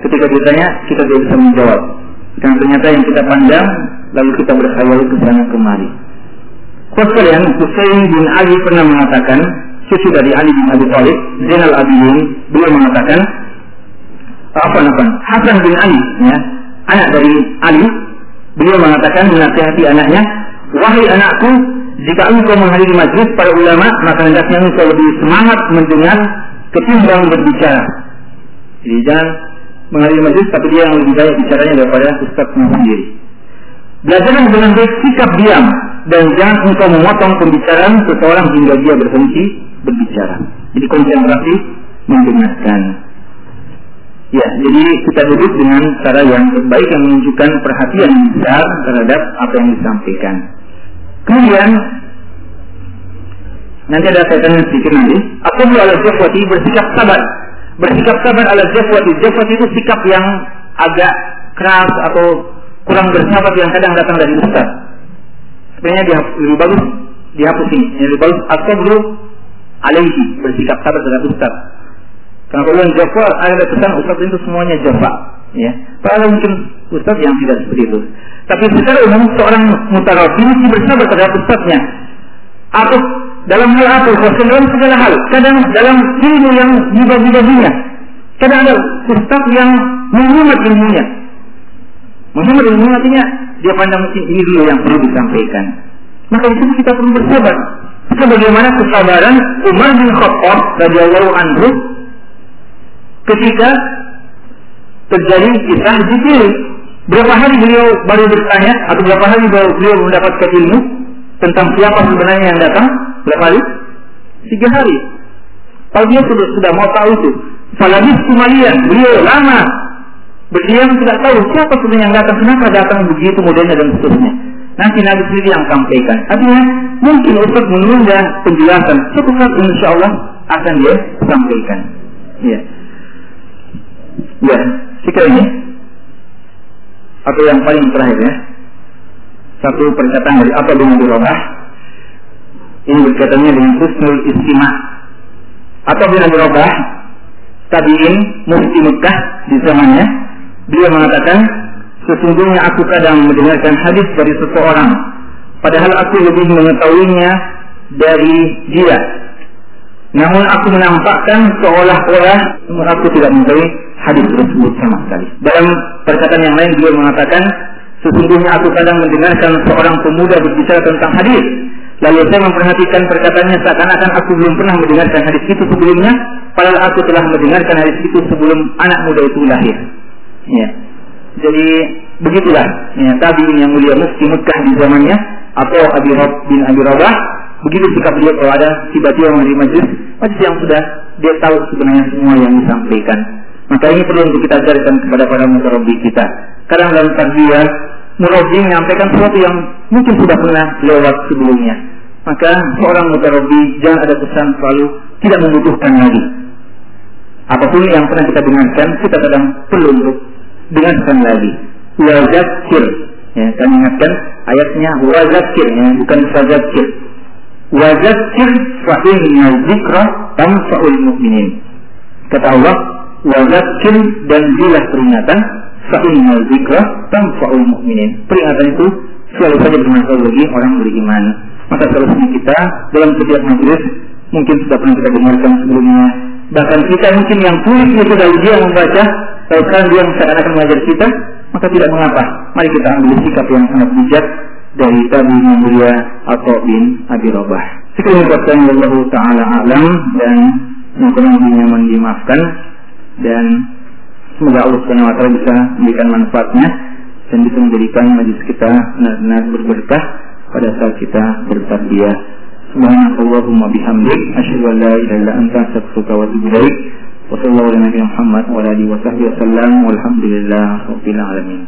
ketika ditanya kita tidak bisa menjawab. Dan ternyata yang kita pandang, lalu kita berkhayal ke sana kemari. Sekalian, Hussein bin Ali pernah mengatakan, cucu dari Ali bin Abi Thalib, Zainal Abidin, beliau mengatakan, apa apa Hasan bin Ali ya anak dari Ali beliau mengatakan menasihati anaknya wahai anakku jika engkau menghadiri majlis para ulama maka hendaknya engkau lebih semangat mendengar ketimbang berbicara. Jadi jangan menghadiri majlis tapi dia yang lebih banyak bicaranya daripada ustaznya sendiri. Belajarlah dengan baik sikap diam dan jangan engkau memotong pembicaraan seseorang hingga dia berhenti berbicara. Jadi konsentrasi mendengarkan. Ya, jadi kita duduk dengan cara yang terbaik yang menunjukkan perhatian besar terhadap apa yang disampaikan. Kemudian nanti ada kaitannya sedikit nanti. Aku ala jafwati bersikap sabar. Bersikap sabar ala jafwati. Jafwati itu sikap yang agak keras atau kurang bersahabat yang kadang datang dari ustaz. Sebenarnya dia lebih bagus dihapus ini. Yang lebih bagus asabru alaihi bersikap sabar terhadap ustaz. Karena kalau yang Jawa ada kesan ustaz itu semuanya Jawa. Ya, padahal mungkin ustaz yang tidak seperti itu. Tapi secara umum seorang mutarabi mesti bersabar terhadap ustaznya. Atau dalam hal apa? Bahkan dalam segala hal. Kadang dalam ilmu yang dibagi-baginya. Kadang ada ustaz yang menghemat ilmunya. Menghemat ilmu artinya dia pandang mungkin ini dulu yang perlu disampaikan. Maka itu kita perlu bersabar. Sebagaimana kesabaran Umar bin Khattab radhiyallahu anhu ketika terjadi kisah Jibril. Berapa hari beliau baru bertanya atau berapa hari beliau mendapatkan ilmu tentang siapa sebenarnya yang datang? Berapa hari? Tiga hari. Kalau dia sudah, sudah mau tahu itu, Falabis Kumalian, beliau lama berdiam tidak tahu siapa sebenarnya yang datang, kenapa datang begitu modelnya dan seterusnya. Nanti Nabi sendiri yang sampaikan. Artinya mungkin untuk menunda penjelasan. Suatu saat insya Allah akan dia sampaikan. Ya. Ya, jika ini atau yang paling terakhir ya. Satu perkataan dari apa dengan dirobah. Ini berkaitannya dengan husnul istimah. Atau dengan dirobah tabiin mufti Mekah di zamannya dia mengatakan sesungguhnya aku kadang mendengarkan hadis dari seseorang padahal aku lebih mengetahuinya dari dia namun aku menampakkan seolah-olah aku tidak mengetahui hadis tersebut sama sekali dalam perkataan yang lain dia mengatakan sesungguhnya aku kadang mendengarkan seorang pemuda berbicara tentang hadis Lalu saya memperhatikan perkataannya seakan-akan aku belum pernah mendengarkan hadis itu sebelumnya, padahal aku telah mendengarkan hadis itu sebelum anak muda itu lahir. Ya. Jadi begitulah ya, tabiin yang mulia mufti Mekah di zamannya atau Abi Rab bin Abi Rabah begitu sikap beliau kalau ada tiba-tiba menerima majlis majlis yang sudah dia tahu sebenarnya semua yang disampaikan maka ini perlu untuk kita ajarkan kepada para mutarabi kita kadang dalam tarbiyah murabi menyampaikan sesuatu yang mungkin sudah pernah lewat sebelumnya. Maka seorang mutarabi jangan ada pesan selalu tidak membutuhkan lagi. Apa pun yang pernah kita dengarkan, kita kadang perlu untuk dengarkan lagi. Wazakir. Ya, saya ingatkan ayatnya wazakir, ya, bukan fazakir. Wazakir fa'inna zikra tamfa'ul mu'minin. Kata Allah, wazakir dan bila peringatan Fa'inna zikra tanfa'ul mu'minin. Peringatan itu selalu saja bermanfaat bagi orang beriman. Maka seharusnya kita dalam setiap majelis mungkin sudah pernah kita dengarkan sebelumnya. Bahkan kita mungkin yang tulis itu dari dia membaca, kalau sekarang dia seakan-akan mengajar kita, maka tidak mengapa. Mari kita ambil sikap yang sangat bijak dari Tabi Mulia atau bin Abi Robah. Sekian yang Allah Ta'ala alam dan nyaman dimaafkan dan Semoga Allah Subhanahu wa taala bisa memberikan manfaatnya dan bisa menjadikan majlis kita benar-benar berberkah pada saat kita bertarbiyah. Subhanallahumma bihamdik asyhadu an la ilaha illa anta astaghfiruka wa atubu ilaik. Wa sallallahu ala Muhammad wa ala alihi wa sahbihi wasallam walhamdulillah rabbil alamin.